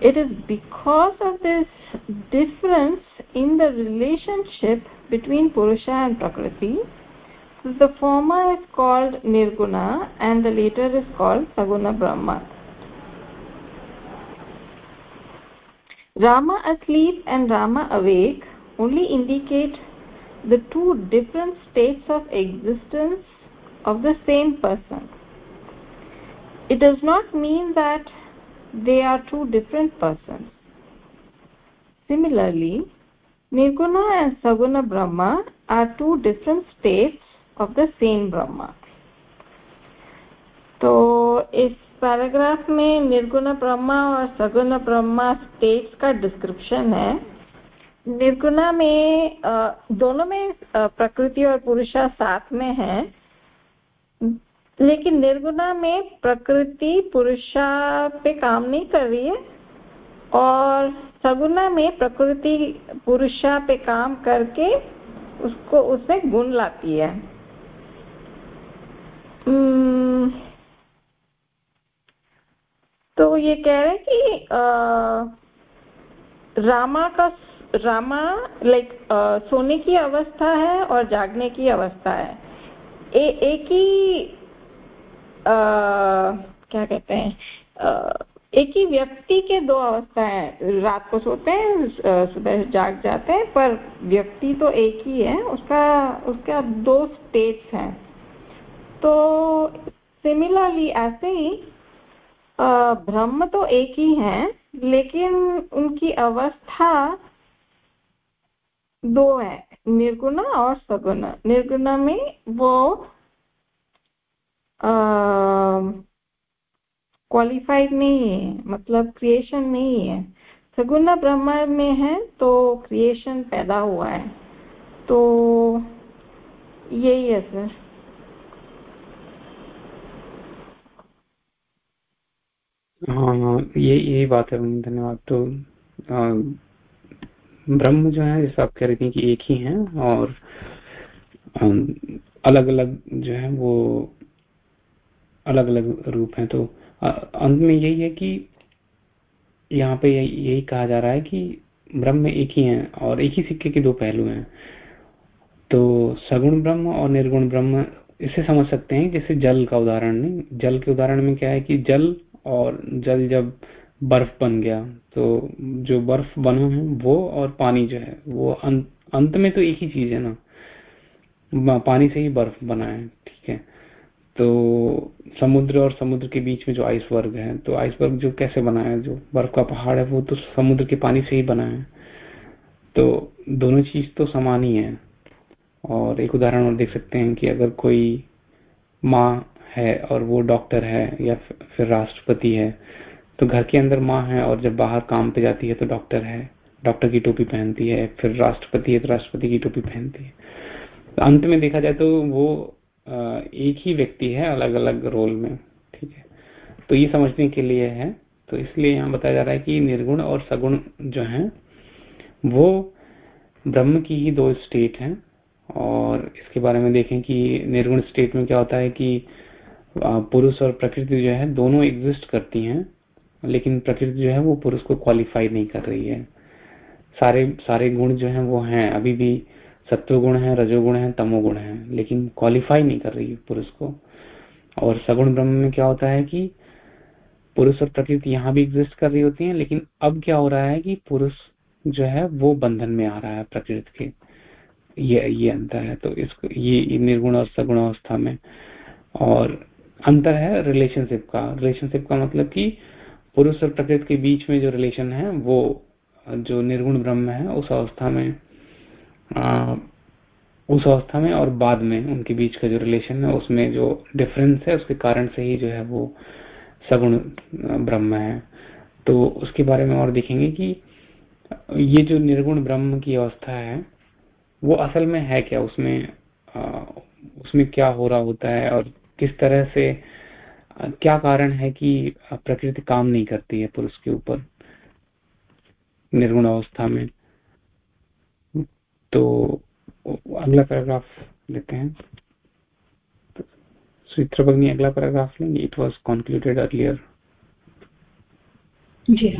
It is because of this difference in the relationship between purusha and prakriti the former is called nirguna and the later is called saguna brahma rama asleep and rama awake only indicate the two different states of existence of the same person. It does not mean that they are two different persons. Similarly nirguna and saguna brahma are two different states of the same brahma. So if paragraph में निर्गुण ब्रह्मा और सगुण Brahma states का description है। निर्गुणा में दोनों में प्रकृति और पुरुषा साथ में है। लेकिन निर्गुणा में प्रकृति पुरुषा पे काम नहीं कर रही है और सगुना में प्रकृति पुरुषा पे काम करके उसको, उसमें गुण लाती है। तो ये कह रहे हैं कि आ, रामा का रामा लाइक सोने की अवस्था है और जागने की अवस्था है। ए, एक ही आ, क्या कहते हैं एक ही व्यक्ति के दो अवस्थाएँ रात को सोते हैं सुबह जाग जाते हैं पर व्यक्ति तो एक ही है। उसका उसका दो स्टेट्स हैं। तो सिमिलरली ऐसे ही ब्रह्म तो एक ही है, लेकिन उनकी अवस्था दो है, निर्गुण और सगुण। निर्गुण में वो क्वालिफाइड नहीं है मतलब क्रिएशन नहीं है। सगुण ब्रह्म में है तो क्रिएशन पैदा हुआ है। तो यही है सर। हाँ हाँ ये, यही बात है धन्यवाद। तो ब्रह्म जो है, जैसे आप कह रहे थी कि एक ही है और अलग अलग जो है, वो अलग अलग रूप हैं। तो अंत में यही है कि यहाँ पे यही कहा जा रहा है कि ब्रह्म एक ही है और एक ही सिक्के के दो पहलू हैं। तो सगुण ब्रह्म और निर्गुण ब्रह्म, इसे समझ सकते हैं, जैसे जल का उदाहरण। जल के उदाहरण में क्या है कि जल और जल जब बर्फ़ बन गया तो जो बर्फ़ बना है वो और पानी जो है वो अंत, अंत में तो एक ही चीज़ है ना। पानी से ही बर्फ़ बना है ठीक है। तो समुद्र और समुद्र के बीच में जो आइसबर्ग है तो आइसबर्ग जो कैसे बना है जो बर्फ़ का पहाड़ है वो तो समुद्र के पानी से ही बना है। तो दोनों चीज़ तो समान ही है। और एक उदाहरण और देख सकते हैं कि अगर कोई माँ है और वो डॉक्टर है या फिर राष्ट्रपति है तो घर के अंदर माँ है और जब बाहर काम पे जाती है तो डॉक्टर है। डॉक्टर की टोपी पहनती है, फिर राष्ट्रपति है तो राष्ट्रपति की टोपी पहनती है। तो अंत में देखा जाए तो वो एक ही व्यक्ति है अलग अलग रोल में, ठीक है। तो ये समझने के लिए है। तो इसलिए यहाँ बताया जा रहा है कि निर्गुण और सगुण जो है, वो ब्रह्म की ही दो स्टेट हैं और इसके बारे में देखें कि निर्गुण स्टेट में क्या होता है कि पुरुष और प्रकृति जो है, दोनों एग्जिस्ट करती हैं, लेकिन प्रकृति जो है, वो पुरुष को क्वालिफाई नहीं कर रही है। सारे सारे गुण जो हैं, वो हैं। अभी भी सत्व गुण है, रजोगुण है, तमोगुण है, लेकिन क्वालिफाई नहीं कर रही है पुरुष को। और सगुण ब्रह्म में क्या होता है कि पुरुष और प्रकृति यहाँ भी एग्जिस्ट कर रही होती है, लेकिन अब क्या हो रहा है कि पुरुष जो है, वो बंधन में आ रहा है प्रकृति के। ये ये अंतर है तो इसको, ये निर्गुण और सगुण अवस्था में। और अंतर है रिलेशनशिप का। रिलेशनशिप का मतलब कि पुरुष और प्रकृति के बीच में जो रिलेशन है वो जो निर्गुण ब्रह्म है उस अवस्था में आ, उस अवस्था में और बाद में उनके बीच का जो रिलेशन है उसमें जो डिफरेंस है उसके कारण से ही जो है वो सगुण ब्रह्म है। तो उसके बारे में और देखेंगे कि ये जो निर्गुण ब्रह्म की अवस्था है वो असल में है क्या? उसमें आ, उसमें क्या हो रहा होता है और किस तरह से क्या कारण है कि प्रकृति काम नहीं करती है पुरुष के ऊपर? निर्गुण अवस्था में। तो अगला पैराग्राफ लेते हैं। चित्रभग्नि अगला पैराग्राफ लेंगे। इट वॉज़ कॉन्क्लूडेड अर्लियर जी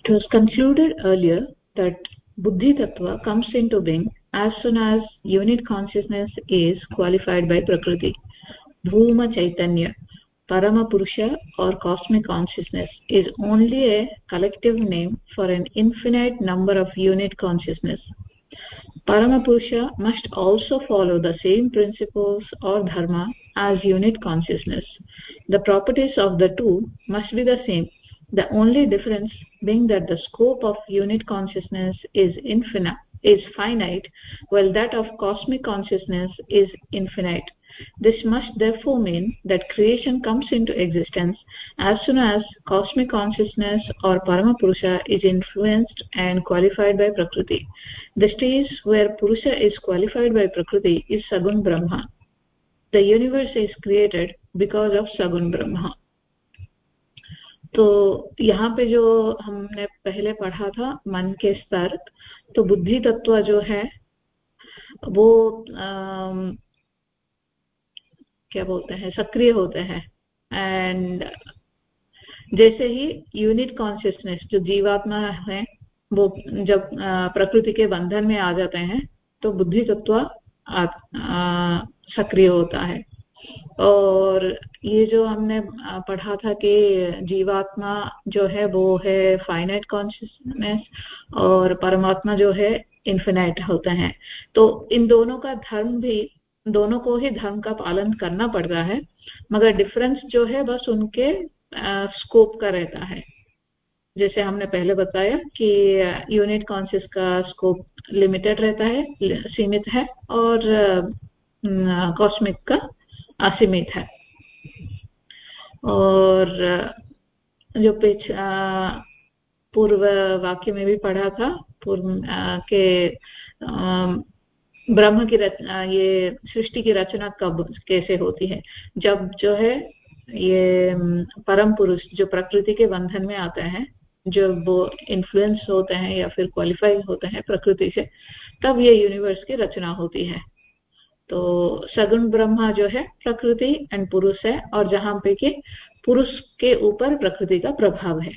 It was concluded earlier that Buddhi Tattva comes into being as soon as unit consciousness is qualified by Prakriti. Bhuma Chaitanya, Paramapurusha or cosmic consciousness is only a collective name for an infinite number of unit consciousness. Paramapurusha must also follow the same principles or dharma as unit consciousness. The properties of the two must be the same, the only difference being that the scope of unit consciousness is infinite is finite while that of cosmic consciousness is infinite this must therefore mean that creation comes into existence as soon as cosmic consciousness or Paramapurusha is influenced and qualified by Prakriti. The stage where Purusha is qualified by Prakriti is Sagun Brahma. The universe is created because of Sagun Brahma. तो यहाँ पे जो हमने पहले पढ़ा था मन के स्तर तो बुद्धि तत्व जो है वो आ, क्या बोलते हैं सक्रिय होते हैं। एंड जैसे ही यूनिट कॉन्शियसनेस जो जीवात्मा है वो जब प्रकृति के बंधन में आ जाते हैं तो बुद्धि तत्व सक्रिय होता है। और ये जो हमने पढ़ा था कि जीवात्मा जो है वो है फाइनाइट कॉन्शियसनेस और परमात्मा जो है इन्फिनाइट होते हैं। तो इन दोनों का धर्म भी, दोनों को ही धर्म का पालन करना पड़ता है, मगर डिफरेंस जो है बस उनके स्कोप का रहता है। जैसे हमने पहले बताया कि यूनिट कॉन्शियस का स्कोप लिमिटेड रहता है सीमित है और कॉस्मिक का असीमित है। और जो पिछ पूर्व वाक्य में भी पढ़ा था, पूर्व के ब्रह्म की रचना ये सृष्टि की रचना कब, कैसे होती है? जब जो है, ये परम पुरुष जो प्रकृति के बंधन में आते हैं, जब वो इन्फ्लुएंस होते हैं या फिर क्वालिफाई होते हैं प्रकृति से, तब ये यूनिवर्स की रचना होती है। तो सगुण ब्रह्मा जो है प्रकृति एंड पुरुष है और जहाँ पे कि पुरुष के ऊपर प्रकृति का प्रभाव है।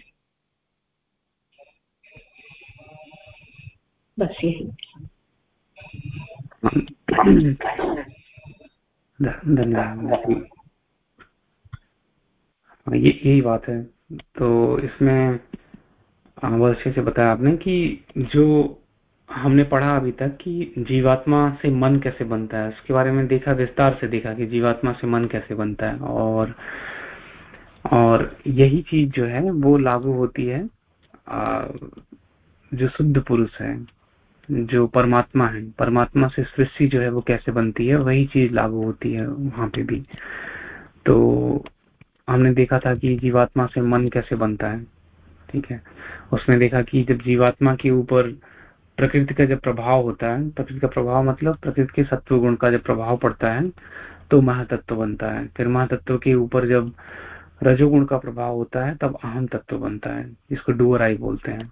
बस यही। धन्यवाद। ये, यही बात है। तो इसमें अच्छे से बताया आपने कि जो हमने पढ़ा अभी तक कि जीवात्मा से मन कैसे बनता है। उसके बारे में देखा, विस्तार से देखा कि जीवात्मा से मन कैसे बनता है। और और यही चीज़ जो है, वो लागू होती है जो शुद्ध पुरुष है, जो परमात्मा है। परमात्मा से सृष्टि जो है, वो कैसे बनती है, वही चीज़ लागू होती है वहाँ पे भी। तो हमने देखा था कि जीवात्मा से मन कैसे बनता है, ठीक है? उसने देखा कि जब जीवात्मा के ऊपर प्रकृति का जब प्रभाव होता है, प्रकृति का प्रभाव मतलब प्रकृति के सत्व गुण का जब प्रभाव पड़ता है तो महातत्व बनता है। फिर महातत्व के ऊपर जब रजोगुण का प्रभाव होता है, तब अहम तत्व बनता है इसको डुअर आई बोलते हैं।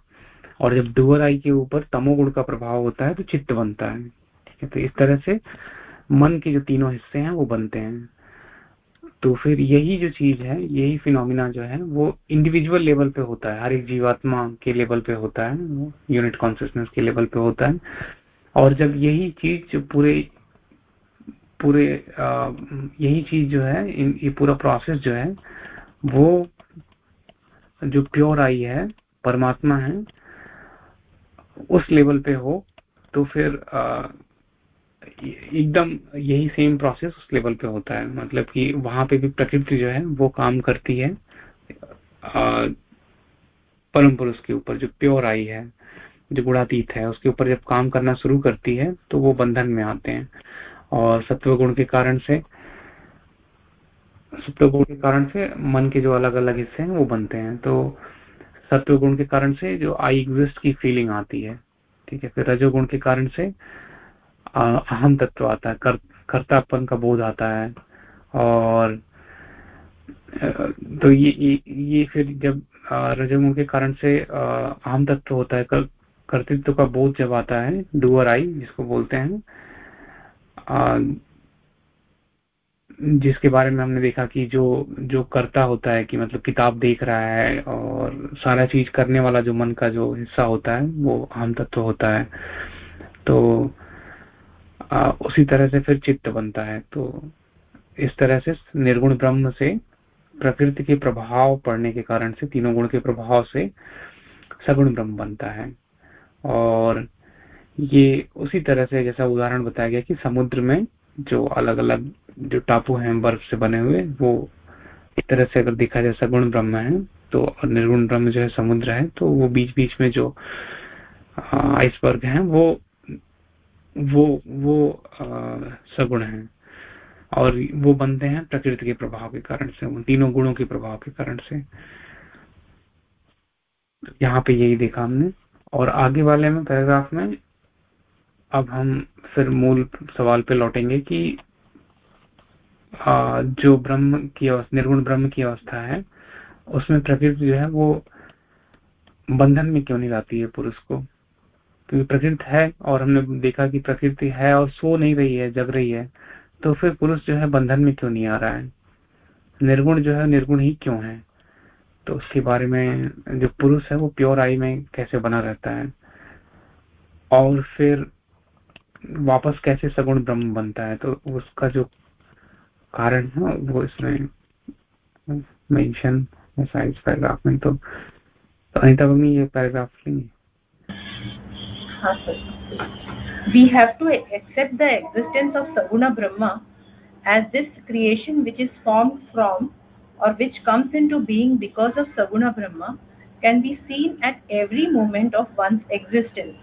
और जब डुअर आई के ऊपर तमोगुण का प्रभाव होता है तो चित्त बनता है। ठीक है तो इस तरह से मन के जो तीनों हिस्से हैं, वो बनते हैं। तो फिर यही जो चीज़ है यही फिनोमिना जो है वो इंडिविजुअल लेवल पे होता है। हर एक जीवात्मा के लेवल पे होता है यूनिट कॉन्सियसनेस के लेवल पे होता है। और जब यही चीज़ पूरे पूरे आ, यही चीज़ जो है ये पूरा प्रोसेस जो है वो जो प्योर आई है परमात्मा है उस लेवल पे हो तो फिर आ, एकदम यही सेम प्रोसेस उस लेवल पे होता है। मतलब कि वहाँ पे भी प्रकृति जो है, वो काम करती है परम पुरुष के ऊपर जो प्योर आई है, जो गुणातीत है, उसके ऊपर जब काम करना शुरू करती है तो वो बंधन में आते हैं। और सत्व गुण के कारण से सत्व गुण के कारण से मन के जो अलग अलग हिस्से हैं, वो बनते हैं। तो सत्व गुण के कारण से जो आई एग्जिस्ट की फीलिंग आती है, ठीक है? फिर रजोगुण के कारण से अहम तत्व आता है कर, कर्तापन का बोध आता है। और तो ये ये, फिर जब रजोगुण के कारण से अहम तत्व होता है कर, कर्तृत्व का बोध जब आता है डुअर आई जिसको बोलते हैं जिसके बारे में हमने देखा कि जो जो करता होता है कि मतलब किताब देख रहा है और सारा चीज़ करने वाला जो मन का जो हिस्सा होता है वो अहम तत्व होता है। तो आ, उसी तरह से फिर चित्त बनता है। तो इस तरह से निर्गुण ब्रह्म से प्रकृति के प्रभाव पड़ने के कारण से तीनों गुण के प्रभाव से सगुण ब्रह्म बनता है। और ये उसी तरह से जैसा उदाहरण बताया गया कि समुद्र में जो अलग अलग जो टापू हैं बर्फ़ से बने हुए वो एक तरह से अगर देखा जाए सगुण ब्रह्म है तो निर्गुण ब्रह्म जो है समुद्र है तो वो बीच बीच में जो आइसबर्ग हैं वो वो वो सगुण है। और वो बनते हैं प्रकृति के प्रभाव के कारण से उन तीनों गुणों के प्रभाव के कारण से। यहाँ पे यही देखा हमने। और आगे वाले में पैराग्राफ में अब हम फिर मूल सवाल पे लौटेंगे कि आ, जो ब्रह्म की अवस्था निर्गुण ब्रह्म की अवस्था है उसमें प्रकृति जो है वो बंधन में क्यों नहीं लाती है पुरुष को? क्योंकि प्रकृति है और हमने देखा कि प्रकृति है और सो नहीं रही है जग रही है तो फिर पुरुष जो है बंधन में क्यों नहीं आ रहा है? निर्गुण जो है निर्गुण ही क्यों है? तो उसके बारे में जो पुरुष है वो प्योर आई में कैसे बना रहता है? और फिर वापस कैसे सगुण ब्रह्म बनता है? तो उसका जो कारण है वो इसमें मेंशन साइंस पैराग्राफ में तो, अनिता मम्मी ये paragraph sir we have to accept the existence of saguna brahma as this creation which is formed from or which comes into being because of saguna brahma can be seen at every moment of one's existence.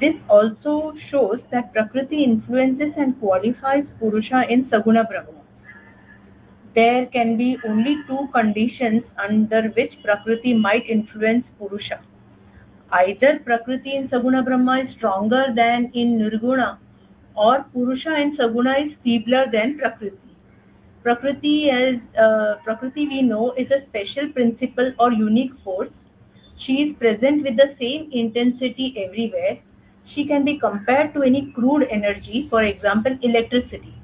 This also shows that prakriti influences and qualifies purusha in saguna brahma. There can be only two conditions under which prakriti might influence purusha either prakriti in saguna brahma is stronger than in nirguna or purusha in saguna is feebler than prakriti prakriti as uh, prakriti we know is a special principle or unique force she is present with the same intensity everywhere she can be compared to any crude energy for example electricity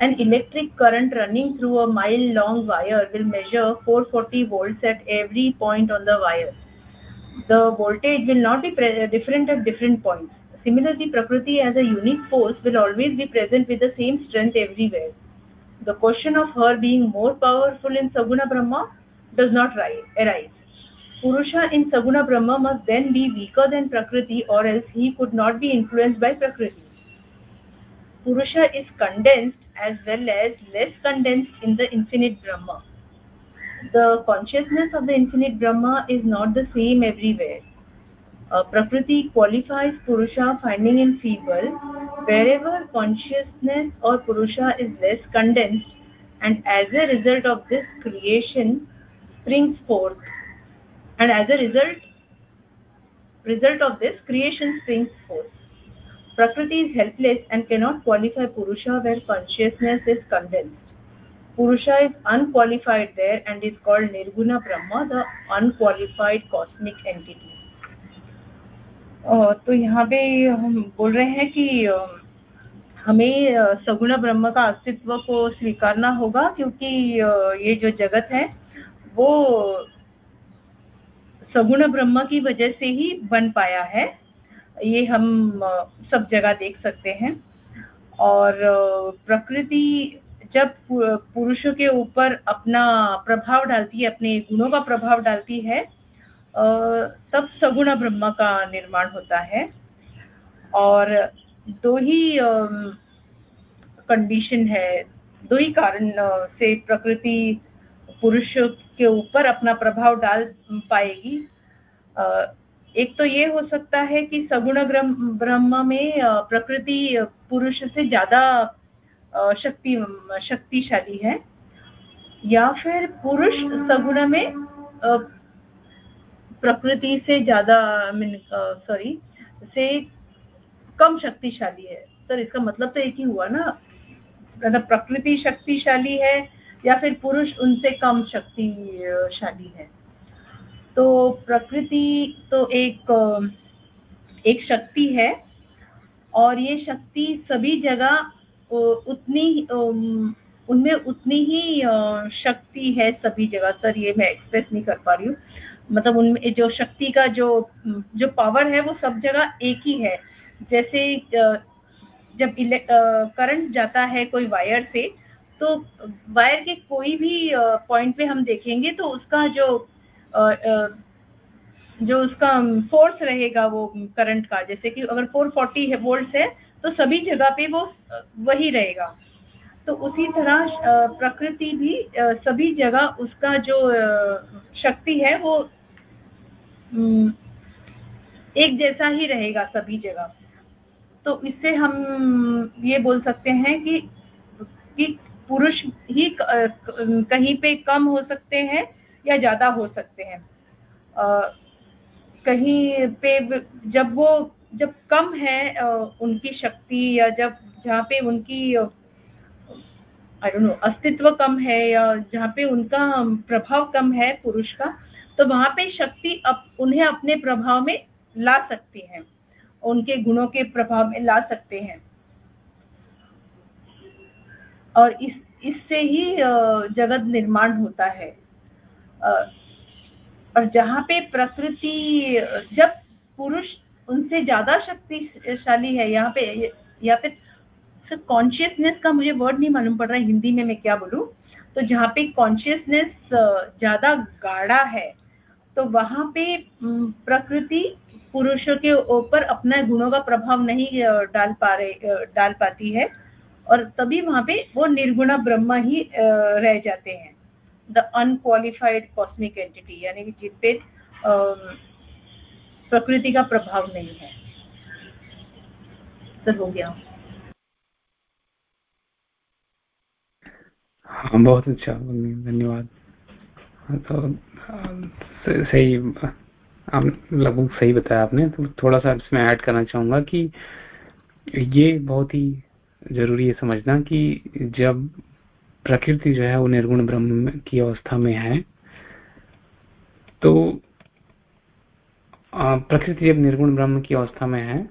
an electric current running through a mile long wire will measure 440 volts at every point on the wire the voltage will not be different at different points. Similarly, Prakriti as a unique force will always be present with the same strength everywhere. The question of her being more powerful in Saguna Brahma does not arise. Purusha in Saguna Brahma must then be weaker than Prakriti or else he could not be influenced by Prakriti. Purusha is condensed as well as less condensed in the infinite Brahma the consciousness of the infinite brahma is not the same everywhere. Uh, prakriti qualifies purusha finding him feeble wherever consciousness or purusha is less condensed and as a result of this creation springs forth. And as a result result of this creation springs forth. Prakriti is helpless and cannot qualify purusha where consciousness is condensed Purusha is unqualified there and is called Nirguna Brahma, the unqualified cosmic entity. तो यहाँ पे हम बोल रहे हैं कि हमें सगुण ब्रह्म का अस्तित्व को स्वीकारना होगा क्योंकि ये जो जगत है वो सगुण ब्रह्म की वजह से ही बन पाया है ये हम सब जगह देख सकते हैं और प्रकृति जब पुरुषों के ऊपर अपना प्रभाव डालती है, अपने गुणों का प्रभाव डालती है तब सगुण ब्रह्म का निर्माण होता है। और दो ही कंडीशन है, दो ही कारण से प्रकृति पुरुष के ऊपर अपना प्रभाव डाल पाएगी। एक तो ये हो सकता है कि सगुण ब्रह्म में प्रकृति पुरुष से ज़्यादा शक्ति, शक्तिशाली है। या फिर पुरुष सगुण में प्रकृति से ज़्यादा सॉरी से कम शक्तिशाली है। सर इसका मतलब तो एक ही हुआ ना? मतलब प्रकृति शक्तिशाली है या फिर पुरुष उनसे कम शक्तिशाली है। तो प्रकृति तो एक एक शक्ति है और ये शक्ति सभी जगह उतनी उनमें उतनी ही शक्ति है सभी जगह, सर, ये मैं एक्सप्रेस नहीं कर पा रही हूँ। मतलब उनमें जो शक्ति का जो जो पावर है, वो सब जगह एक ही है। जैसे जब करंट जाता है कोई वायर से तो वायर के कोई भी पॉइंट पे हम देखेंगे तो उसका जो जो उसका फोर्स रहेगा वो करंट का। जैसे कि अगर 440 है वोल्ट है तो सभी जगह पे वो वही रहेगा। तो उसी तरह प्रकृति भी सभी जगह उसका जो शक्ति है वो एक जैसा ही रहेगा सभी जगह। तो इससे हम ये बोल सकते हैं कि कि पुरुष ही कहीं पे कम हो सकते हैं या ज़्यादा हो सकते हैं। कहीं पे जब वो जब कम है उनकी शक्ति या जब जहाँ पे उनकी आई डोंट नो अस्तित्व कम है या जहाँ पे उनका प्रभाव कम है पुरुष का तो वहाँ पे शक्ति अप, उन्हें अपने प्रभाव में ला सकती है उनके गुणों के प्रभाव में ला सकते हैं। और इस इससे ही जगत निर्माण होता है। और जहाँ पे प्रकृति जब पुरुष उनसे ज़्यादा शक्तिशाली है यहाँ पे, या फिर कॉन्शियसनेस का मुझे वर्ड नहीं मालूम पड़ रहा हिंदी में मैं क्या बोलूँ? तो जहाँ पे कॉन्शियसनेस ज़्यादा गाढ़ा है तो वहाँ पे प्रकृति पुरुषों के ऊपर अपना गुणों का प्रभाव नहीं डाल पा रहे डाल पाती है, और तभी वहाँ पे वो निर्गुण ब्रह्म ही रह जाते हैं। द अनक्वालिफाइड कॉस्मिक एंटिटी यानी कि जिन पे प्रकृति का प्रभाव नहीं है। सर, हो गया। हाँ बहुत अच्छा धन्यवाद। तो सही आप लगभग सही बताया आपने। तो थोड़ा सा इसमें ऐड करना चाहूँगा कि ये बहुत ही ज़रूरी है समझना कि जब प्रकृति जो है, वो निर्गुण ब्रह्म की अवस्था में है तो प्रकृति जब निर्गुण ब्रह्म की अवस्था में है,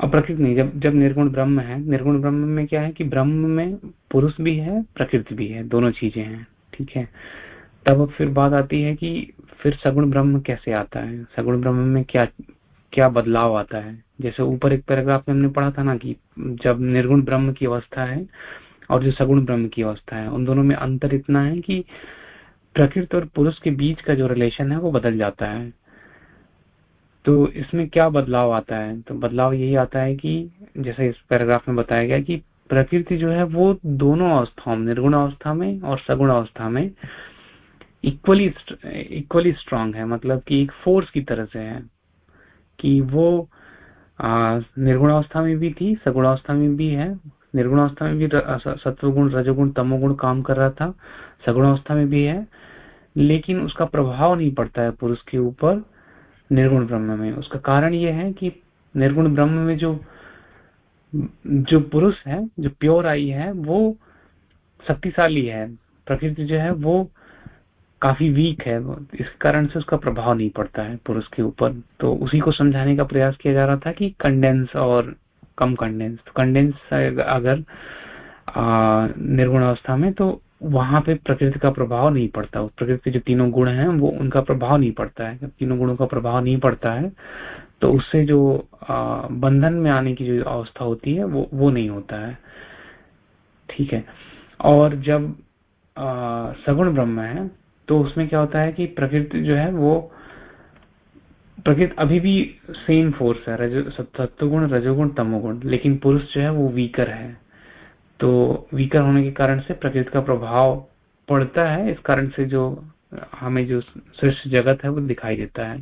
अब प्रकृति नहीं, जब जब निर्गुण ब्रह्म है, निर्गुण ब्रह्म में क्या है कि ब्रह्म में पुरुष भी है, प्रकृति भी है, दोनों चीज़ें हैं, ठीक है? तब फिर बात आती है कि फिर सगुण ब्रह्म कैसे आता है? सगुण ब्रह्म में क्या क्या बदलाव आता है? जैसे ऊपर एक पैराग्राफ में हमने पढ़ा था ना कि जब निर्गुण ब्रह्म की अवस्था है और जो सगुण ब्रह्म की अवस्था है, उन दोनों में अंतर इतना है कि प्रकृति और पुरुष के बीच का जो रिलेशन है, वो बदल जाता है। तो इसमें क्या बदलाव आता है? तो बदलाव यही आता है कि, जैसे इस पैराग्राफ में बताया गया कि प्रकृति जो है, वो दोनों अवस्थाओं में, निर्गुण अवस्था में और सगुण अवस्था में इक्वली इक्वली स्ट्रांग है। मतलब कि एक फोर्स की तरह से है कि वो निर्गुण अवस्था में भी थी, सगुण अवस्था में भी है। निर्गुण अवस्था में भी सत्वगुण, रजोगुण, तमोगुण काम कर रहा था, सगुण अवस्था में भी है। लेकिन उसका प्रभाव नहीं पड़ता है पुरुष के ऊपर निर्गुण ब्रह्म में। उसका कारण यह है कि निर्गुण ब्रह्म में जो जो पुरुष है, जो प्योर आई है, वो शक्तिशाली है। प्रकृति जो है, वो काफ़ी वीक है। इस कारण से उसका प्रभाव नहीं पड़ता है पुरुष के ऊपर। तो उसी को समझाने का प्रयास किया जा रहा था कि कंडेंस और कम कंडेंस तो कंडेंस अगर निर्गुण अवस्था में तो वहाँ पे प्रकृति का प्रभाव नहीं पड़ता। प्रकृति के जो तीनों गुण हैं, वो उनका प्रभाव नहीं पड़ता है। जब तीनों गुणों का प्रभाव नहीं पड़ता है तो उससे जो बंधन में आने की जो अवस्था होती है, वो वो नहीं होता है। ठीक है? और जब सगुण ब्रह्म है तो उसमें क्या होता है कि प्रकृति जो है, वो प्रकृति अभी भी सेम फोर्स है, रजो सत्वगुण, रजोगुण, तमोगुण, लेकिन पुरुष जो है, वो वीकर है। तो वीकर होने के कारण से प्रकृति का प्रभाव पड़ता है। इस कारण से जो हमें जो सृष्ट जगत है, वो दिखाई देता है।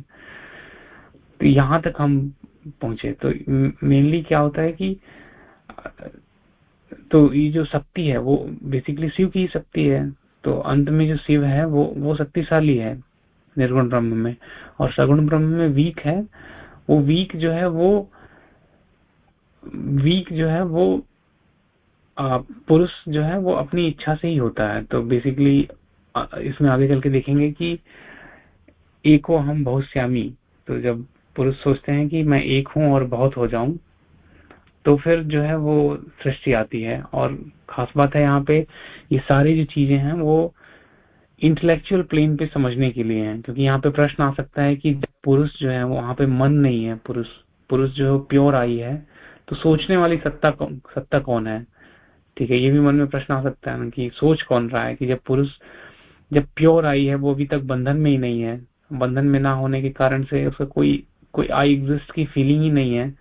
तो यहाँ तक हम पहुँचे। तो मेनली क्या होता है कि तो ये जो शक्ति है, वो बेसिकली शिव की शक्ति है। तो अंत में जो शिव है, वो वो शक्तिशाली है, निर्गुण ब्रह्म में। और सगुण ब्रह्म में वीक है। वो वीक जो है, वो वीक जो है, वो पुरुष जो है वो अपनी इच्छा से ही होता है। तो बेसिकली इसमें आगे चल के देखेंगे कि एको हम बहुत श्यामी। तो जब पुरुष सोचते हैं कि मैं एक हूँ और बहुत हो जाऊँ तो फिर जो है वो सृष्टि आती है। और खास बात है यहाँ पे, ये सारी जो चीज़ें हैं वो इंटेलेक्चुअल प्लेन पे समझने के लिए हैं। क्योंकि यहाँ पे प्रश्न आ सकता है कि पुरुष जो है वहाँ पे मन नहीं है, पुरुष पुरुष जो प्योर आई है तो सोचने वाली सत्ता कौन सत्ता कौन है? ठीक है, ये भी मन में प्रश्न आ सकता है ना कि सोच कौन रहा है कि जब पुरुष, जब प्योर आई है, वो अभी तक बंधन में ही नहीं है। बंधन में ना होने के कारण से उसका कोई कोई आई एग्जिस्ट की फीलिंग ही नहीं है।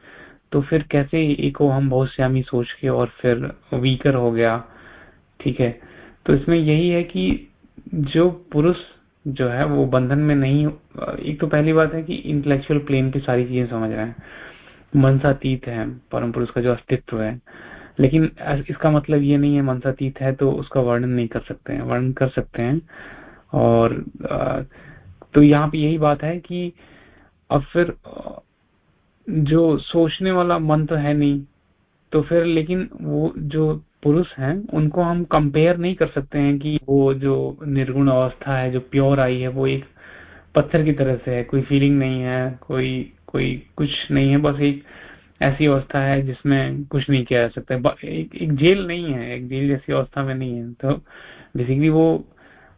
तो फिर कैसे एक हम बहुत श्यामी सोच के और फिर वीकर हो गया? ठीक है। तो इसमें यही है कि जो पुरुष जो है, वो बंधन में नहीं एक तो पहली बात है कि इंटेलेक्चुअल प्लेन की सारी चीज़ें समझ रहे हैं। मनसातीत है, परम पुरुष का जो अस्तित्व है। लेकिन इसका मतलब ये नहीं है मनसातीत है तो उसका वर्णन नहीं कर सकते हैं, वर्णन कर सकते हैं। और तो यहाँ पे यही बात है कि अब फिर जो सोचने वाला मन तो है नहीं तो फिर लेकिन वो जो पुरुष हैं, उनको हम कंपेयर नहीं कर सकते हैं कि वो जो निर्गुण अवस्था है, जो प्योर आई है, वो एक पत्थर की तरह से है, कोई फीलिंग नहीं है, कोई कोई कुछ नहीं है, बस एक ऐसी अवस्था है जिसमें कुछ नहीं किया जा सकता। एक, एक जेल नहीं है एक जेल जैसी अवस्था में नहीं है। तो बेसिकली वो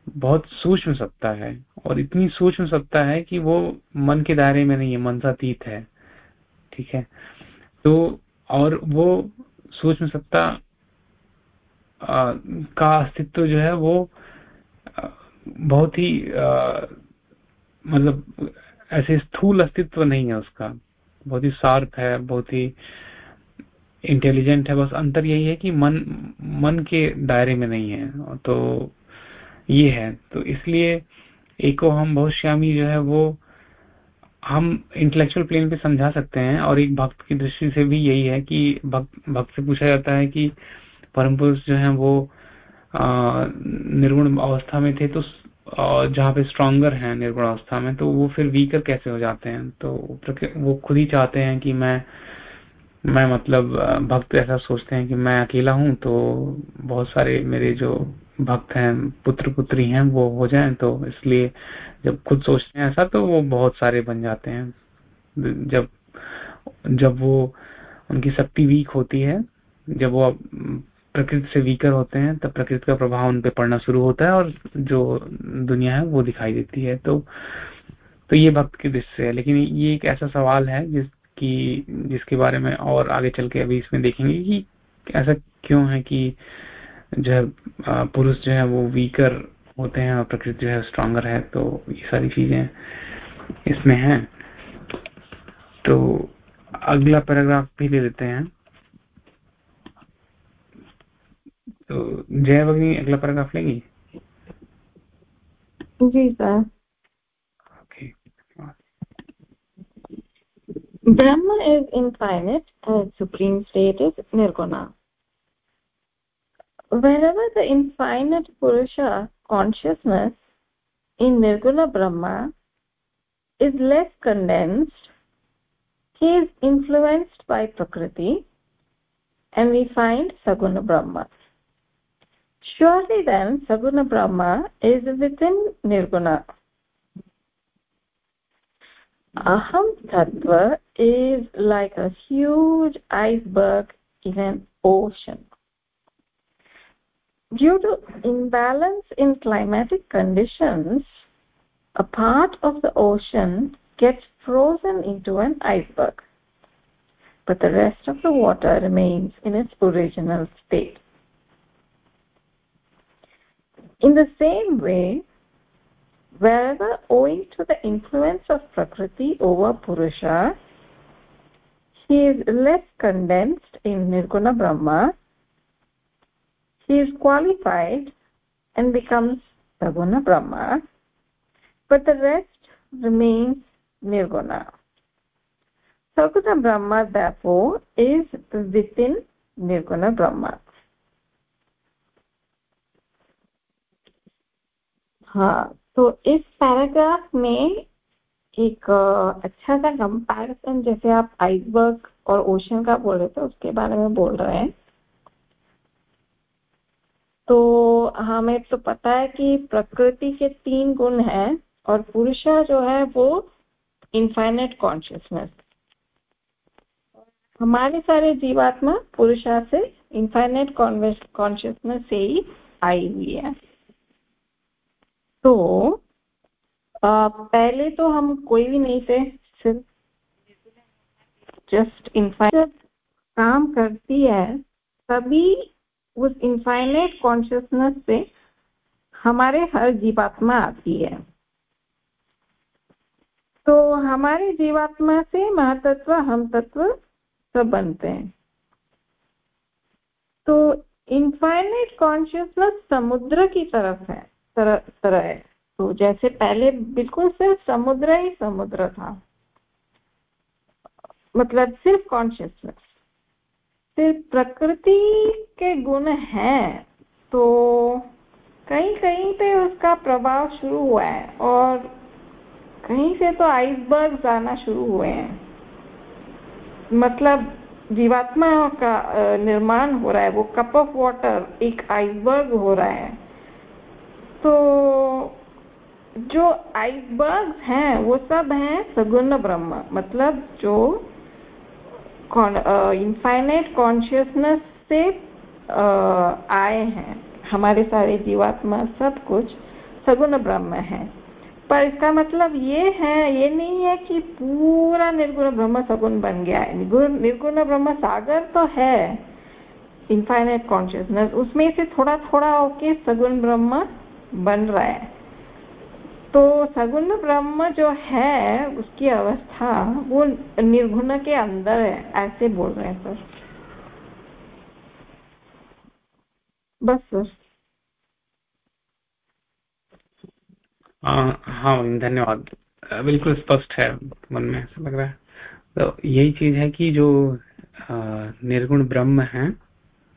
बहुत सूक्ष्म सत्ता है और इतनी सूक्ष्म सत्ता है कि वो मन के दायरे में नहीं है मन सातीत है। ठीक है? तो और वो सूक्ष्म सत्ता का अस्तित्व जो है वो बहुत ही मतलब ऐसे स्थूल अस्तित्व नहीं है उसका। बहुत ही शार्प है, बहुत ही इंटेलिजेंट है, बस अंतर यही है कि मन मन के दायरे में नहीं है। तो ये है। तो इसलिए एको हम बहुत श्यामी जो है वो हम इंटेलेक्चुअल प्लेन पे समझा सकते हैं और एक भक्त की दृष्टि से भी यही है कि भक्त भक्त से पूछा जाता है कि परम पुरुष जो है वो निर्गुण अवस्था में थे तो जहाँ पे स्ट्रांगर हैं निर्गुण अवस्था में तो वो फिर वीकर कैसे हो जाते हैं? तो वो खुद ही चाहते हैं कि मैं मैं मतलब भक्त ऐसा सोचते हैं कि मैं अकेला हूँ तो बहुत सारे मेरे जो भक्त हैं पुत्र पुत्री हैं, वो हो जाएँ तो इसलिए जब खुद सोचते हैं ऐसा तो वो बहुत सारे बन जाते हैं। जब जब वो, उनकी शक्ति वीक होती है, जब वो प्रकृति से वीकर होते हैं, तब प्रकृति का प्रभाव उन पर पड़ना शुरू होता है और जो दुनिया है वो दिखाई देती है। तो तो ये भक्त की दृष्टि है। लेकिन ये एक ऐसा सवाल है जिसकी जिसके बारे में और आगे चल के अभी इसमें देखेंगे कि ऐसा क्यों है कि जो है पुरुष जो है वो वीकर होते हैं और प्रकृति जो है स्ट्रांगर है तो ये सारी चीज़ें इसमें हैं। तो अगला पैराग्राफ भी ले लेते हैं। तो जय भगनी अगला पैराग्राफ लेंगी जी sir Brahma is infinite and supreme state is Nirguna. Wherever the infinite Purusha consciousness in Nirguna Brahma is less condensed, he is influenced by Prakriti and we find Saguna Brahma. Surely then Saguna Brahma is within Nirguna. Aham tattva is like a huge iceberg in an ocean. Due to imbalance in climatic conditions a part of the ocean gets frozen into an iceberg but the rest of the water remains in its original state in the same way wherever owing to the influence of prakriti over purusha he is less condensed in nirguna brahma he is qualified and becomes saguna brahma but the rest remains nirguna. Saguna brahma therefore is within nirguna brahma हाँ तो इस paragraph में एक अच्छा सा comparison जैसे आप iceberg और ओशन का बोल रहे थे, उसके बारे में बोल रहे हैं। तो हमें तो पता है कि प्रकृति के तीन गुण हैं और पुरुषा जो है वो इनफाइनेट कॉन्शियसनेस हमारे सारे जीवात्मा पुरुषा से इनफाइनेट कॉन्शियसनेस से ही आई हुई है। तो आ, पहले तो हम कोई भी नहीं थे सिर्फ़ जस्ट इनफाइनेट काम करती है तभी उस इनफाइनेट कॉन्शियसनेस से हमारे हर जीवात्मा आती है। तो हमारे जीवात्मा से महातत्व हम तत्व सब बनते हैं। तो इनफाइनेट कॉन्शियसनेस समुद्र की तरफ़ है। तरह तरह है। तो जैसे पहले बिल्कुल सिर्फ़ समुद्र ही समुद्र था। मतलब सिर्फ़ कॉन्शियसनेस सिर्फ़ प्रकृति के गुण हैं तो कहीं कहीं पे उसका प्रभाव शुरू हुआ है और कहीं से तो आइसबर्ग आना शुरू हुए हैं। मतलब जीवात्मा का निर्माण हो रहा है, वो कप ऑफ़ वाटर एक आइसबर्ग हो रहा है। तो जो आइसबर्ग हैं, वो सब हैं सगुण ब्रह्म मतलब जो इनफाइनाइट कॉन्शियसनेस से आए हैं। हमारे सारे जीवात्मा सब कुछ सगुण ब्रह्म है। पर इसका मतलब ये है, ये नहीं है कि पूरा निर्गुण ब्रह्म सगुण बन गया है। निर्गुण ब्रह्म सागर तो है इनफाइनाइट कॉन्शियसनेस उसमें से थोड़ा थोड़ा होके सगुण ब्रह्म बन रहा है। तो सगुण ब्रह्म जो है उसकी अवस्था वो निर्गुण के अंदर है ऐसे बोल रहे हैं सर। बस सर। हाँ धन्यवाद। बिल्कुल स्पष्ट है मन में ऐसा लग रहा है। तो यही चीज़ है कि जो निर्गुण ब्रह्म है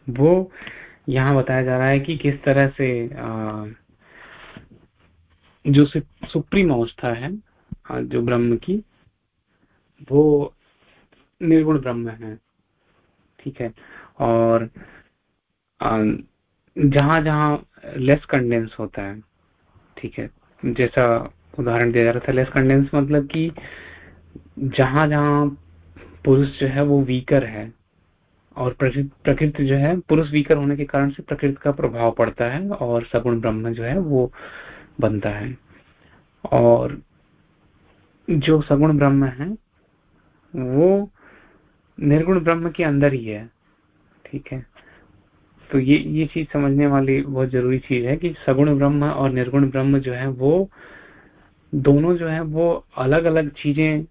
वो यहाँ बताया जा रहा है कि किस तरह से आ, जो सुप्रीम अवस्था है जो ब्रह्म की, वो निर्गुण ब्रह्म है, ठीक है? और जहाँ जहाँ लेस कंडेंस होता है, ठीक है? जैसा उदाहरण दिया जा रहा था लेस कंडेंस मतलब कि जहाँ जहाँ पुरुष जो है वो वीकर है, और प्रकृति जो है, पुरुष वीकर होने के कारण से प्रकृति का प्रभाव पड़ता है, और सगुण ब्रह्म जो है वो बनता है। और जो सगुण ब्रह्म है वो निर्गुण ब्रह्म के अंदर ही है ठीक है? तो ये ये चीज़ समझने वाली बहुत ज़रूरी चीज़ है कि सगुण ब्रह्म और निर्गुण ब्रह्म जो है वो दोनों जो है वो अलग अलग चीज़ें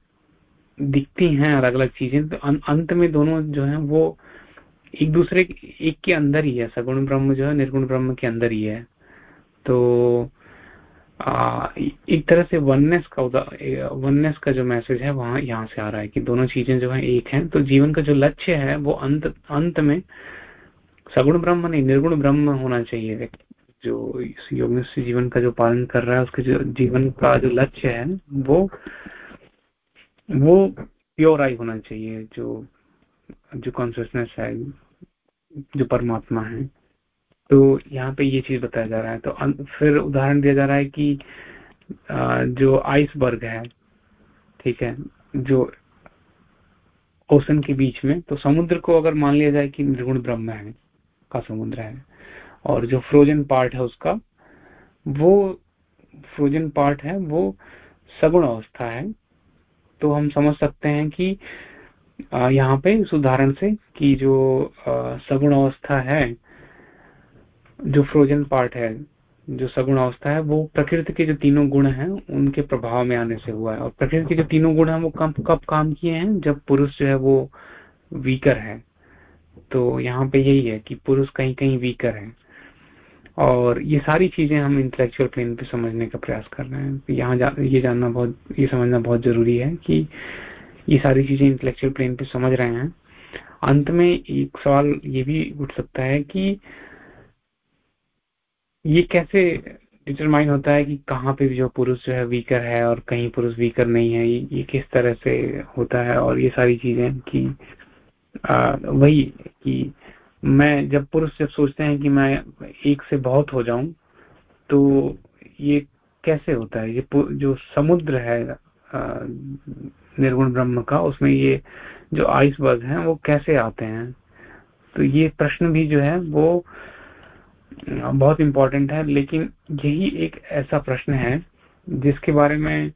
दिखती हैं अलग अलग चीज़ें। तो अं, अंत में दोनों जो है वो एक दूसरे एक के अंदर ही है। सगुण ब्रह्म जो है निर्गुण ब्रह्म के अंदर ही है। तो एक तरह से वननेस का वननेस का जो मैसेज है, वहाँ यहाँ से आ रहा है कि दोनों चीज़ें जो है एक हैं। तो जीवन का जो लक्ष्य है, वो अंत अंत में सगुण ब्रह्म नहीं, निर्गुण ब्रह्म होना चाहिए। जो इस योग से जीवन का जो पालन कर रहा है, उसके जो जीवन का जो लक्ष्य है, वो वो प्योर आई होना चाहिए, जो जो कॉन्सियसनेस है, जो परमात्मा है। तो यहाँ पे ये चीज़ बताया जा रहा है। तो फिर उदाहरण दिया जा रहा है कि जो आइसबर्ग है, ठीक है, जो ओशन के बीच में तो समुद्र को अगर मान लिया जाए कि निर्गुण ब्रह्म है, का समुद्र है, और जो फ्रोजन पार्ट है उसका, वो फ्रोजन पार्ट है, वो सगुण अवस्था है। तो हम समझ सकते हैं कि यहाँ पे इस उदाहरण से कि जो सगुण अवस्था है जो फ्रोजन पार्ट है जो सगुण अवस्था है वो प्रकृति के जो तीनों गुण हैं उनके प्रभाव में आने से हुआ है। और प्रकृति के जो तीनों गुण हैं वो कब कब काम किए हैं? जब पुरुष जो है वो वीकर है। तो यहाँ पे यही है कि पुरुष कहीं कहीं वीकर है। और ये सारी चीज़ें हम इंटेलेक्चुअल प्लेन पे समझने का प्रयास कर रहे हैं। तो यहाँ जा, ये जानना बहुत ये समझना बहुत ज़रूरी है कि ये सारी चीज़ें इंटेलेक्चुअल प्लेन पे समझ रहे हैं। अंत में एक सवाल ये भी उठ सकता है कि ये कैसे डिटरमाइन होता है कि कहाँ पे जो पुरुष जो है वीकर है और कहीं पुरुष वीकर नहीं है? ये, किस तरह से होता है और ये सारी चीज़ें कि वही कि मैं जब पुरुष जब सोचते हैं कि मैं एक से बहुत हो जाऊँ तो ये कैसे होता है? ये जो समुद्र है निर्गुण ब्रह्म का उसमें ये जो आइसबर्ग हैं वो कैसे आते हैं? तो ये प्रश्न भी जो है वो बहुत इंपॉर्टेंट है लेकिन यही एक ऐसा प्रश्न है जिसके बारे में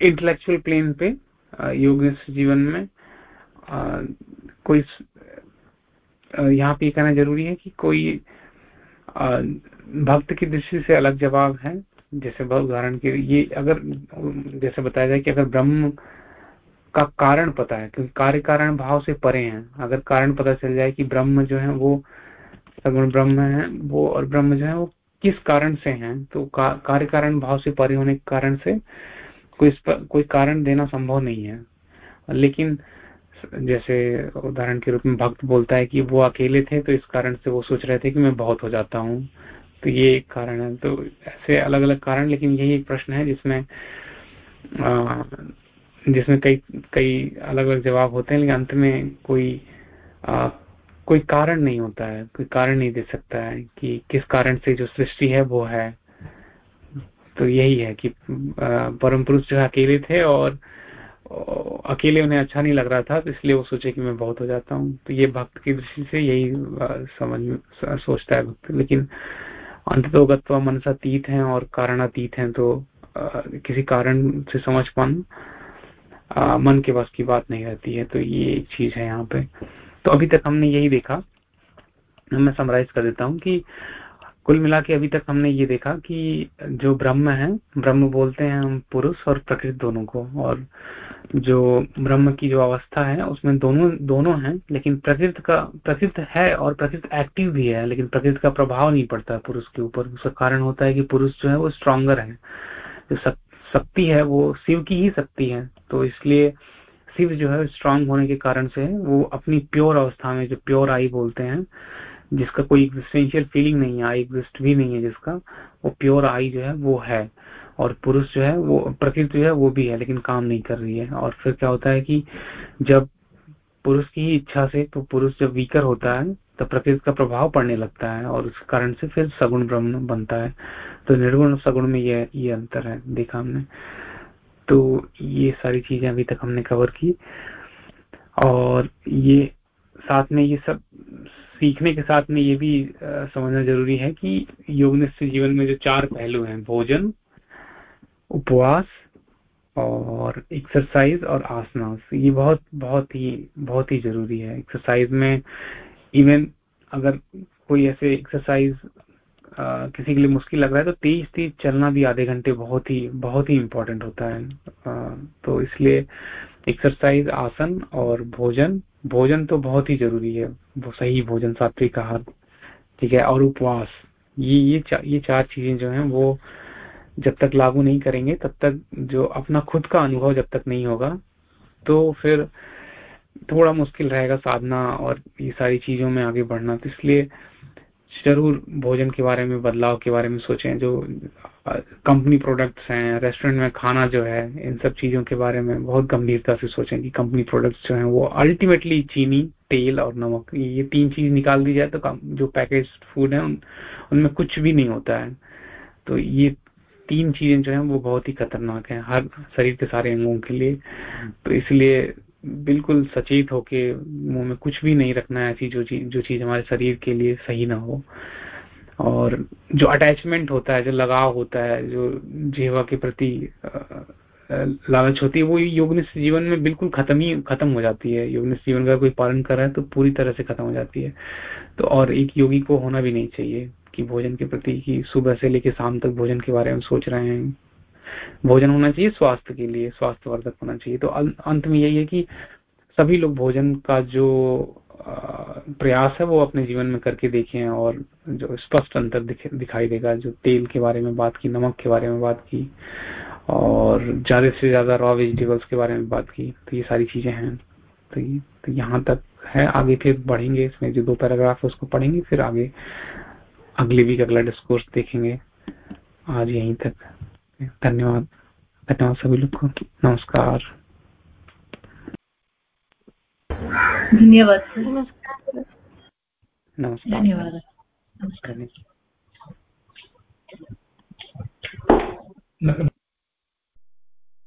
इंटेलेक्चुअल प्लेन पे योग जीवन में आ, कोई यहाँ पे कहना ज़रूरी है कि कोई आ, भक्त की दृष्टि से अलग जवाब है जैसे उदाहरण के ये अगर जैसे बताया जाए कि अगर ब्रह्म का कारण पता है क्योंकि कार्य कारण भाव से परे हैं अगर कारण पता चल जाए कि ब्रह्म जो है वो सगुण ब्रह्म है वो और ब्रह्म जो है वो किस कारण से हैं? तो का, कार्य कारण भाव से परे होने के कारण से कोई कोई कारण देना संभव नहीं है। लेकिन जैसे उदाहरण के रूप में भक्त बोलता है कि वो अकेले थे तो इस कारण से वो सोच रहे थे कि मैं बहुत हो जाता हूँ। तो ये एक कारण है। तो ऐसे अलग अलग कारण लेकिन यही एक प्रश्न है जिसमें जिसमें कई कई अलग अलग जवाब होते हैं लेकिन अंत में कोई आ, कोई कारण नहीं होता है कोई कारण नहीं दे सकता है कि किस कारण से जो सृष्टि है वो है। तो यही है कि परम पुरुष जो अकेले थे और अकेले उन्हें अच्छा नहीं लग रहा था तो इसलिए वो सोचे कि मैं बहुत हो जाता हूँ। तो ये भक्त की दृष्टि से यही समझ सोचता है भक्त। लेकिन अंततोगत्व मनसातीत हैं और कारणातीत हैं तो आ, किसी कारण से समझ पाना मन के बस की बात नहीं रहती है। तो ये चीज़ है यहाँ पे। तो अभी तक हमने यही देखा। मैं समराइज कर देता हूँ कि कुल मिला के अभी तक हमने ये देखा कि जो ब्रह्म है, ब्रह्म बोलते हैं हम पुरुष और प्रकृति दोनों को। और जो ब्रह्म की जो अवस्था है, उसमें दोनों दोनों हैं, लेकिन प्रकृति का, प्रकृति है और प्रकृति एक्टिव भी है, लेकिन प्रकृति का प्रभाव नहीं पड़ता पुरुष के ऊपर। उसका कारण होता है कि पुरुष जो है वो स्ट्रांगर है। जो शक्ति है वो शिव की ही शक्ति है। तो इसलिए शिव जो है स्ट्रांग होने के कारण से वो अपनी प्योर अवस्था में जो प्योर आई बोलते हैं, जिसका कोई एग्जिस्टेंशियल फीलिंग नहीं है आई एग्जिस्ट भी नहीं है जिसका, वो प्योर आई जो है वो है। और पुरुष जो है वो, प्रकृति जो है वो भी है, लेकिन काम नहीं कर रही है। और फिर क्या होता है कि जब पुरुष की इच्छा से तो पुरुष जब वीकर होता है तो प्रकृति का प्रभाव पड़ने लगता है और उस कारण से फिर सगुण ब्रह्म बनता है। तो निर्गुण सगुण में ये ये अंतर है, देखा हमने। तो ये सारी चीज़ें अभी तक हमने कवर की और ये साथ में ये सब सीखने के साथ में ये भी समझना ज़रूरी है कि योगनिष्ठ जीवन में जो चार पहलू हैं, भोजन, उपवास और एक्सरसाइज और आसनास, ये बहुत बहुत ही बहुत ही ज़रूरी है। एक्सरसाइज में इवन अगर कोई ऐसे एक्सरसाइज किसी के लिए मुश्किल लग रहा है तो तेज तेज चलना भी आधे घंटे बहुत ही बहुत ही इम्पोर्टेंट होता है। तो इसलिए एक्सरसाइज आसन और भोजन भोजन तो बहुत ही ज़रूरी है। वो सही भोजन सात्विक आहार ठीक है और उपवास ये ये चा, ये चार चीज़ें जो हैं वो जब तक लागू नहीं करेंगे तब तक जो अपना खुद का अनुभव जब तक नहीं होगा तो फिर थोड़ा मुश्किल रहेगा साधना और ये सारी चीज़ों में आगे बढ़ना। तो इसलिए ज़रूर भोजन के बारे में बदलाव के बारे में सोचें जो कंपनी प्रोडक्ट्स हैं रेस्टोरेंट में खाना जो है इन सब चीज़ों के बारे में बहुत गंभीरता से सोचें कि कंपनी प्रोडक्ट्स जो हैं वो अल्टीमेटली चीनी तेल और नमक ये तीन चीज़ निकाल दी जाए तो जो पैकेज फ़ूड है उन, उनमें कुछ भी नहीं होता है। तो ये तीन चीज़ें जो है वो बहुत ही खतरनाक है हर शरीर के सारे अंगों के लिए। तो इसलिए बिल्कुल सचेत होके मुँह में कुछ भी नहीं रखना है ऐसी जो चीज़ जो चीज़ हमारे शरीर के लिए सही ना हो। और जो अटैचमेंट होता है, जो लगाव होता है, जो जीवा के प्रति लालच होती है, वो योगनिष्ठ जीवन में बिल्कुल खत्म ही, खत्म हो जाती है। योगनिष्ठ जीवन का कोई पालन कर रहा है तो पूरी तरह से खत्म हो जाती है। तो और एक योगी को होना भी नहीं चाहिए कि भोजन के प्रति कि सुबह से लेकर शाम तक भोजन के बारे में सोच रहे हैं। भोजन होना चाहिए स्वास्थ्य के लिए स्वास्थ्य वर्धक होना चाहिए। तो अंत में यही है कि सभी लोग भोजन का जो प्रयास है वो अपने जीवन में करके देखें और जो स्पष्ट अंतर दिखाई देगा। जो तेल के बारे में बात की नमक के बारे में बात की और ज़्यादा से ज़्यादा रॉ वेजिटेबल्स के बारे में बात की तो ये सारी चीज़ें हैं। तो, तो यहाँ तक है। आगे फिर बढ़ेंगे इसमें जो दो पैराग्राफ है उसको पढ़ेंगे फिर आगे अगले वीक अगला डिस्कोर्स देखेंगे। आज यहीं तक। धन्यवाद। धन्यवाद सभी लोग को। नमस्कार। धन्यवाद नमस्कार। धन्यवाद। नमस्कार।